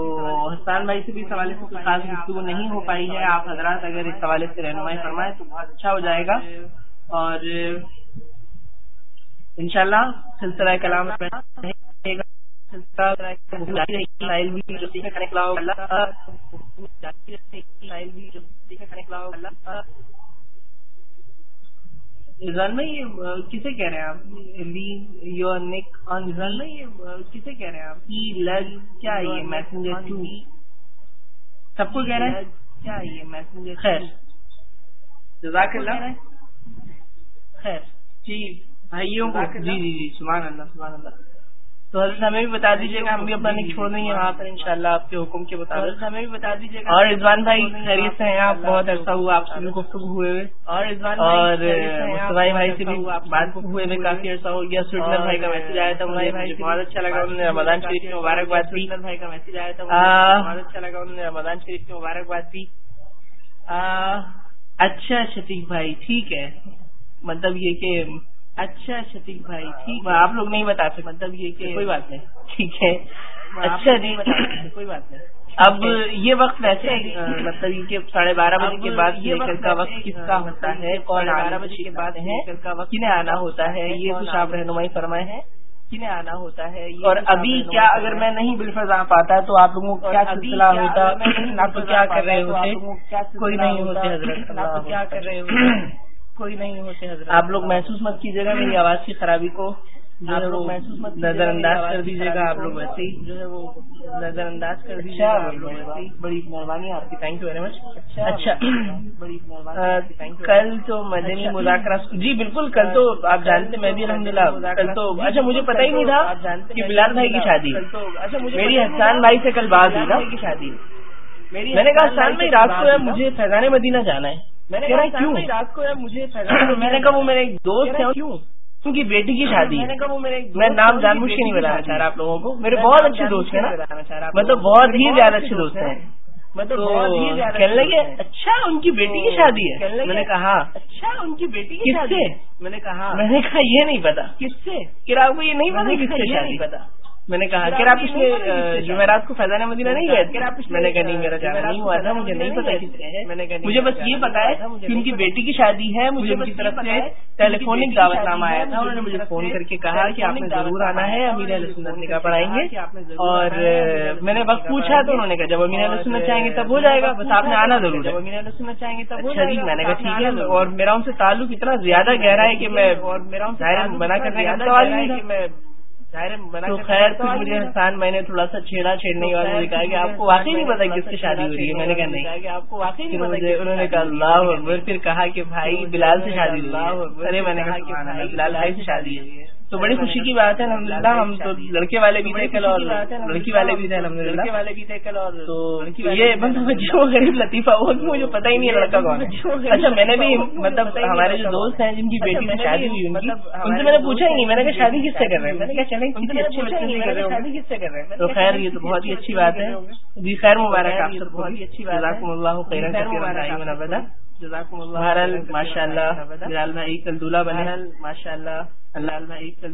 حسان بھائی سے بھی اس حوالے سے خاص گفتگو نہیں ہو پائی ہے آپ حضرات اگر اس حوالے سے رہنمائی فرمائیں تو بہت اچھا ہو جائے گا اور انشاءاللہ سلسلہ کلام رضوان بھائی یہ کسے کہہ رہے ہیں آپ یور نیک آن رضوان بھائی یہ کسے کہہ رہے ہیں آپ کی لگ کیا یہ میسنجر ٹو سب کو کہہ رہے ہیں کیا یہ میسنجر خیر جزاک اللہ۔ خیر۔ جی بھائیوں کو۔ جی جی جی سبحان اللہ سبحان اللہ۔ تو حضرت ہمیں بھی بتا دیجیے گا ہم بھی اپنا نک چھوڑ دیں گے وہاں پر انشاءاللہ آپ کے حکم کے مطابق۔ ہمیں بھی بتا دیجیے گا۔ اور رضوان بھائی خیریت سے ہیں آپ؟ بہت عرصہ ہوا آپ سے بھی گفتگو ہوئے ہوئے۔ اور رضوان اور مصطفی بھائی سے بھی بات ہوئے ہوئے کافی عرصہ ہو گیا۔ سویٹنر بھائی کا میسج آیا تھا مجھے بہت اچھا لگا انہوں نے رمضان شریف کی مبارکباد دی۔ بھائی کا میسج آیا تھا بہت اچھا لگا انہوں نے رمضان شریف کی مبارکباد دی۔ اچھا شفیق بھائی ٹھیک ہے۔ مطلب یہ کہ اچھا شفیق بھائی ٹھیک ہے۔ آپ لوگ نہیں بتا سکتے مطلب یہ کہ کوئی بات نہیں۔ ٹھیک ہے۔ اچھا جی کوئی بات نہیں۔ اب یہ وقت ویسے مطلب یہ کہ ساڑھے بارہ بجے کے بعد لے کر کا وقت کس کا ہوتا ہے کون بارہ بجے کے بعد ہے کنہیں آنا ہوتا ہے۔ یہ کچھ آپ رہنمائی فرمائے ہیں۔ کنہیں آنا ہوتا ہے اور ابھی کیا اگر میں نہیں بالفرض آ پاتا تو آپ لوگوں کو کیا سلسلہ ہوتا؟ آپ کیا کر رہے ہوتے؟ کوئی نہیں ہوتے حضرت آپ کیا کر رہے ہوتے؟ کوئی نہیں ہوتے حضرت آپ لوگ محسوس مت کیجیے گا میری آواز کی خرابی کو۔ محسوس مت نظر انداز کر دیجیے گا آپ لوگ ویسے ہی۔ جو ہے وہ نظر انداز کر دیجیے گا آپ لوگ ویسے ہی۔ بڑی مہربانی آپ کی۔ تھینک یو ویری مچ اچھا۔ بڑی مہربانی کل تو مدنی مذاکرہ جی بالکل کل تو آپ جانتے میں بھی الحمد للہ کل تو اچھا مجھے پتا ہی نہیں تھا کہ بلال بھائی کی شادی۔ اچھا میری حسان بھائی سے کل بات ہوئی نا۔ کی شادی۔ میں نے کہا حسان بھائی رات کو مجھے فیضان مدینہ جانا ہے۔ میں نے کہا کیوں? رات کو مجھے میں نے کہا وہ میرے ایک دوست ہیں کیوں؟ ان کی بیٹی کی شادی۔ ہے میں نام جان بوجھ کے نہیں بتانا چاہ رہا آپ لوگوں کو۔ میرے بہت اچھے دوست ہیں مطلب بہت ہی زیادہ اچھے دوست ہیں۔ مطلب کہنے لگے اچھا ان کی بیٹی کی شادی ہے۔ میں نے کہا اچھا ان کی بیٹی کی شادی میں نے کہا میں نے کہا یہ نہیں پتا۔ کس سے؟ کہ آپ کو یہ نہیں پتا کس سے شادی پتا۔ میں نے کہا کہ آپ پچھلے جمعرات کو فیضان مدینہ نہیں گئے میں نے کہا نہیں میرا جانا نہیں ہوا تھا۔ مجھے نہیں پتا نے کہا مجھے بس یہ پتا ہے کہ ان کی بیٹی کی شادی ہے مجھے ان کی طرف سے ٹیلی فونک دعوت نامہ آیا تھا انہوں نے مجھے فون کر کے کہا کہ آپ نے ضرور آنا ہے امیر علیہ سنت نکاح پڑھائیں گے۔ اور میں نے وقت پوچھا تو انہوں نے کہا جب امیر علیہ سنت چاہیں گے تب ہو جائے گا بس آپ نے آنا ضرور ہے۔ امیر علیہ سنت چاہیں گے تب ہو جائے گا میں نے کہا ٹھیک ہے اور میرا ان سے تعلق اتنا زیادہ گہرا ہے کہ میں اور میرا ان سے بنا کرنے کا سوال نہیں کہ میں تو خیر پھر مجھے حسان میں نے تھوڑا سا چھیڑا چھیڑنے والے نے کہا کہ آپ کو واقعی نہیں پتا کس کی شادی ہو رہی ہے۔ میں نے کہا نہیں آپ کو واقعی نہیں۔ پتا انہوں نے کہا اللہ پھر کہا کہ بھائی بلال سے شادی ارے میں نے کہا کہ بلال بھائی سے شادی ہے۔ تو بڑی خوشی کی بات ہے الحمد للہ ہم تو لڑکے والے بھی تھے کل اور لڑکی والے بھی تھے الحمد للہ والے بھی تھے کل اور تو یہ مطلب جو غریب لطیفہ وہ مجھے پتا ہی نہیں لڑکا کون ہے۔ اچھا میں نے بھی مطلب ہمارے جو دوست ہیں جن کی بیٹی سے شادی ہوئی ان کی ان سے میں نے پوچھا ہی نہیں میں نے کہا شادی کس سے کر رہے ہیں؟ میں نے کہا چلیں کسی اچھے بچے سے کر رہے شادی کس سے کر رہے ہیں؟ تو خیر یہ تو بہت ہی اچھی بات ہے۔ جی خیر مبارک آپ سب بہت ہی اچھی بات اللہ خیر بہرحال ماشاء اللہ بنے۔ ماشاء اللہ اللہ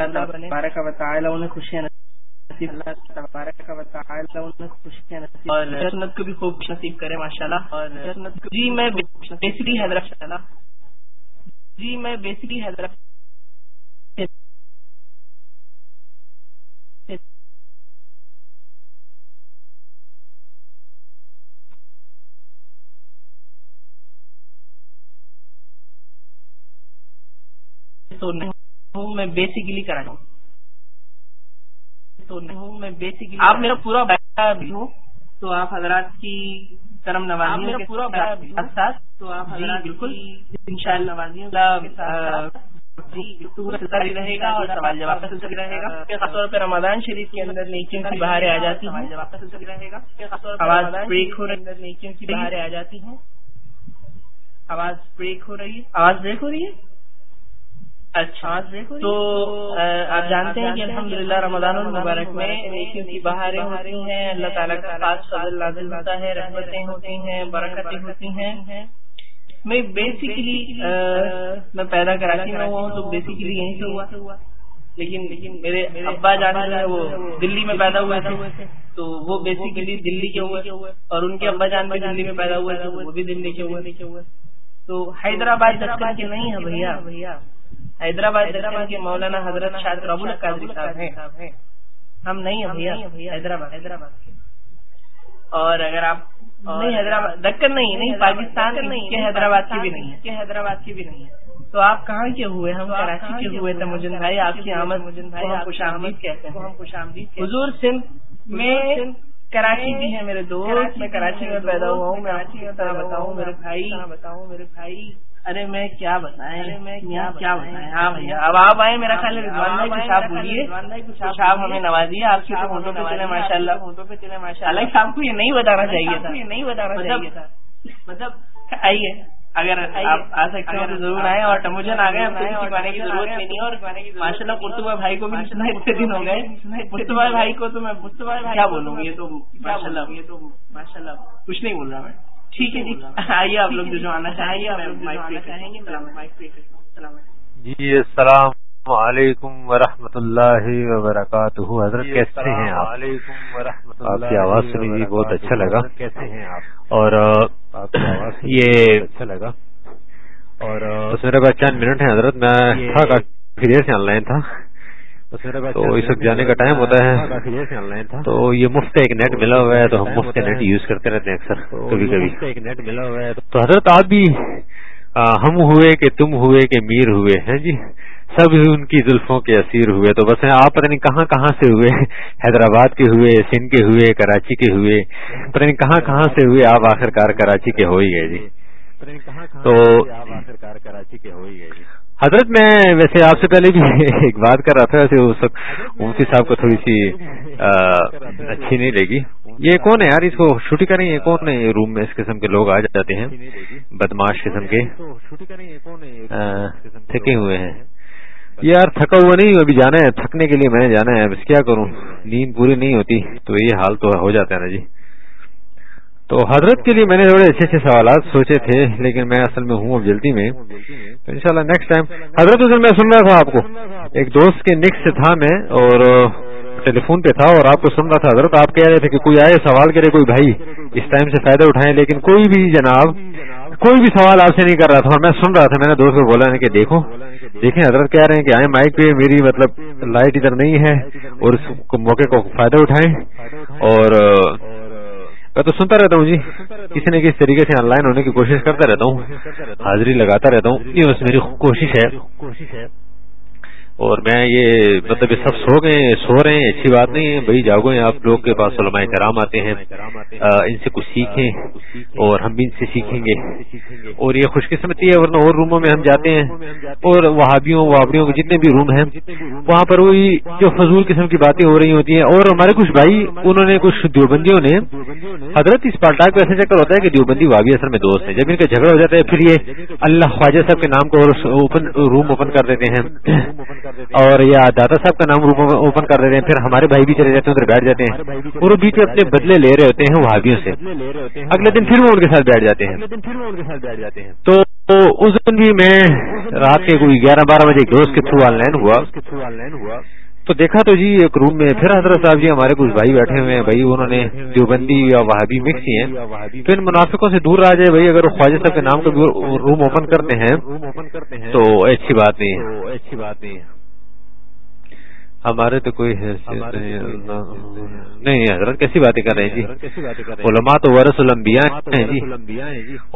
اللہ بنے۔ بتایا انہیں خوشیاں اور جنت کو بھی خوب نصیب کرے ماشاء اللہ اور جی میں بیسکلی حیدرآباد جی میں بیسکلی حیدرآباد تو نہیں میں بیسیکلی کرا ہوں تو نہیں میں بیسیکلی آپ میرا پورا بھی ہوں تو آپ حضرات کی کرم نوازی پورا تو آپ بالکل۔ ان شاء اللہ رہے گا اور سوال جواب کا سلسلہ رہے گا۔ خاص طور پہ رمضان شریف کے اندر نیچن کی بہاریں آ جاتی ہیں۔ جواب کا سلسلہ رہے گا۔ آواز بریک ہو رہی نیچن کی بہاریں آ جاتی ہیں۔ آواز بریک ہو رہی ہے۔ آواز بریک ہو رہی ہے؟ اچھا۔ تو آپ جانتے ہیں کہ الحمد للہ رمضان المبارک میں نیکیوں کی بہاریں ہوتی ہیں اللہ تعالیٰ کا خاص فضل نازل ہوتا ہے رحمتیں ہوتی ہیں برکتیں ہوتی ہیں۔ میں بیسیکلی میں پیدا کراچی میں ہوا ہوں تو بیسیکلی یہیں سے ہوا۔ لیکن میرے ابا جان جو ہے وہ دلی میں پیدا ہوئے تھے۔ تو وہ بیسیکلی دلی کے ہوئے۔ اور ان کے ابا جان بھی دلی میں پیدا ہوئے تھے وہ بھی دلی کے ہوئے۔ تو حیدرآباد کے نہیں ہے بھیا؟ بھیا؟ حیدرآباد کے مولانا حضرت شاید ربو القادری صاحب ہیں۔ ہم نہیں ہیں بھیا حیدرآباد حیدرآباد کے۔ اور اگر آپ نہیں حیدرآباد دکن نہیں نہیں پاکستان نہیں کہ حیدرآباد کی بھی نہیں ہے۔ حیدرآباد کی بھی نہیں ہے۔ تو آپ کہاں کے ہوئے؟ ہم کراچی کے ہوئے تھے مجن بھائی آپ کی آمد مجن بھائی خوش آمدید کہتے ہیں۔ ہم خوش آمدید حضور سندھ میں کراچی بھی ہے میرے دوست میں کراچی میں پیدا ہوا ہوں میں کراچی میں بتاؤں میرے بھائی۔ بتاؤں میرے بھائی۔ ارے میں کیا بتائیں؟ میں کیا بتائیں؟ ہاں بھیا اب آپ آئے میرا خیال رضوان بھائی کچھ آپ بولیے کچھ آپ ہمیں نوازیے آپ کی تو فوٹو پہ چلے ماشاء اللہ فوٹو پہ چلے ماشاء اللہ آپ کو یہ نہیں بتانا چاہیے تھا۔ یہ نہیں بتانا چاہیے تھا۔ مطلب آئیے اگر آپ آ سکتے ہیں تو ضرور آئے اور ٹموجن آ گئے سکھانے کی ضرورت نہیں ہے اور ماشاء اللہ پرتبا بھائی کو بھی اتنے دن ہو گئے۔ پرتبا بھائی کو تو میں کیا بولوں گی یہ تو؟ ماشاء اللہ یہ تو ماشاء اللہ کچھ نہیں بول رہا میں۔ ٹھیک ہے جی۔ آئیے آپ لوگ جو آنا چاہیں گے۔ جی السلام وعلیکم ورحمۃ اللہ وبرکاتہ۔ حضرت کیسے ہیں آپ؟ وعلیکم ورحمۃ آپ کی آواز سنی ہوئی بہت اچھا لگا۔ کیسے ہیں آپ؟ اور آپ کی آواز یہ اچھا لگا۔ اور میرے پاس چند منٹ ہیں حضرت۔ میں تھا کافی دیر سے آن لائن تھا۔ تو اس وقت جانے کا ٹائم ہوتا ہے۔ تو یہ مفت ایک نیٹ ملا ہوا ہے تو ہم مفت نیٹ یوز کرتے رہتے ہیں اکثر کبھی کبھی۔ ایک نیٹ ملا ہوا ہے۔ تو حضرت آپ بھی ہم ہوئے کہ تم ہوئے کہ میر ہوئے ہیں جی؟ سب ان کی زلفوں کے اسیر ہوئے۔ تو بس آپ پتہ نہیں کہاں کہاں سے ہوئے حیدرآباد کے ہوئے سندھ کے ہوئے کراچی کے ہوئے۔ پتہ نہیں کہاں کہاں سے ہوئے آپ آخر کار کراچی کے ہو ہی گئے جی۔ تو کراچی کے ہو ہی گئے حضرت، میں ویسے آپ سے پہلے بھی ایک بات کر رہا تھا، ویسے اس وقت مفتی صاحب کو تھوڑی سی اچھی نہیں لگی۔ یہ کون ہے یار؟ اس کو چھٹی کریں، یہ کون ہے روم میں اس قسم کے لوگ آ جاتے ہیں، بدماش قسم کے تھکے ہوئے ہیں۔ یار تھکا ہوا نہیں، ابھی جانا ہے، تھکنے کے لیے میں نے جانا ہے بس کیا کروں؟ نیند پوری نہیں ہوتی، تو یہ حال تو ہو جاتا ہے نا جی۔ تو حضرت کے لیے میں نے تھوڑے اچھے اچھے سوالات سوچے تھے، لیکن میں اصل میں ہوں اب جلدی میں۔ تو ان شاء اللہ نیکسٹ ٹائم حضرت اصل میں سن رہا تھا آپ کو۔ ایک دوست کے نکس سے تھا میں اور ٹیلی فون پہ تھا اور آپ کو سن رہا تھا۔ حضرت، آپ کہہ رہے تھے کہ کوئی آئے سوال کرے کوئی بھائی، اس ٹائم سے فائدہ اٹھائے لیکن کوئی بھی جناب، کوئی بھی سوال آپ سے نہیں کر رہا تھا۔ اور میں سن رہا تھا، میں نے دوست کو بولا کہ دیکھو، دیکھیں، حضرت کہہ رہے ہیں کہ آئے مائک پہ، میری مطلب لائٹ ادھر نہیں ہے اور اس موقع کو فائدہ اٹھائیں۔ اور میں تو سنتا رہتا ہوں جی۔ کسی نہ کسی طریقے سے آن لائن ہونے کی کوشش کرتا رہتا ہوں۔ حاضری لگاتا رہتا ہوں۔ یہ بس میری کوشش ہے۔ اور میں یہ مطلب یہ سب سو گئے سو رہے ہیں، اچھی بات نہیں ہے۔ بھائی جاگو ہیں آپ لوگ کے پاس علماء کرام آتے ہیں۔ ان سے کچھ سیکھیں اور ہم بھی ان سے سیکھیں گے۔ اور یہ خوش قسمتی ہے، ورنہ اور روموں میں ہم جاتے ہیں۔ اور وہابیوں، وہابڑیوں کے جتنے بھی روم ہیں، وہاں پر وہی جو فضول قسم کی باتیں ہو رہی ہوتی ہیں۔ اور ہمارے کچھ بھائی، انہوں نے کچھ دیوبندیوں نے، حضرت اس پالٹاک کو ایسا چکر ہوتا ہے کہ دیوبندی وابی اثر میں دوست ہیں۔ جب ان کا جھگڑا ہو جاتا ہے، پھر یہ اللہ خواجہ صاحب کے نام کو روم اوپن کر دیتے ہیں۔ اور یا دادا صاحب کا نام اوپن کر دیتے ہیں پھر ہمارے بھائی بھی چلے جاتے ہیں ادھر بیٹھ جاتے ہیں۔ اور وہ بیچ میں اپنے بدلے لے رہے ہوتے ہیں وہابیوں سے۔ اگلے دن پھر وہ ان کے ساتھ بیٹھ جاتے ہیں۔ تو اس دن بھی میں رات کے کوئی گیارہ بارہ بجے دوست کے تھرو آن لائن ہوا۔ تو دیکھا تو جی ایک روم میں پھر حضرت صاحب جی ہمارے کچھ بھائی بیٹھے ہوئے ہیں بھائی انہوں نے دیوبندی یا وہابی مکس ہی ہیں۔ تو ان منافقوں سے دور آ جائے بھائی اگر خواجہ صاحب کے نام کا روم اوپن کرتے ہیں تو اچھی بات نہیں ہے۔ اچھی بات نہیں ہے ہمارے تو کوئی حیثیت نہیں حضرت کیسی باتیں کر رہے ہیں جی؟ علماء تو ورس الانبیاء ہیں جی۔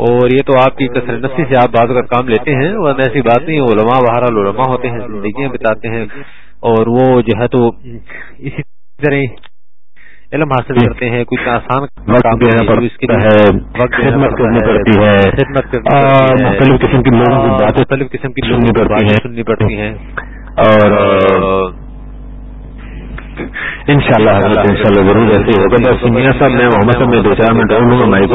اور یہ تو آپ کی کثر نفسی سے آپ بعض کا کام لیتے ہیں ورنہ ایسی بات نہیں علماء بہرحال علماء ہوتے ہیں زندگیاں بتاتے ہیں۔ اور وہ جو ہے تو اسی طرح علم حاصل کرتے ہیں کچھ آسان کام دینا پڑتا ہے خدمت کرنی پڑتی ہے۔ خدمت مختلف قسم کی لوگوں کی باتیں مختلف قسم کی سننی پڑتی ہیں۔ سننی پڑتی ہیں۔ اور ان شاء اللہ حضرت ان شاء اللہ ضرور ایسے ہوگا میاں صاحب میں محمد صاحب میں دو چار منٹ لوں گا مائک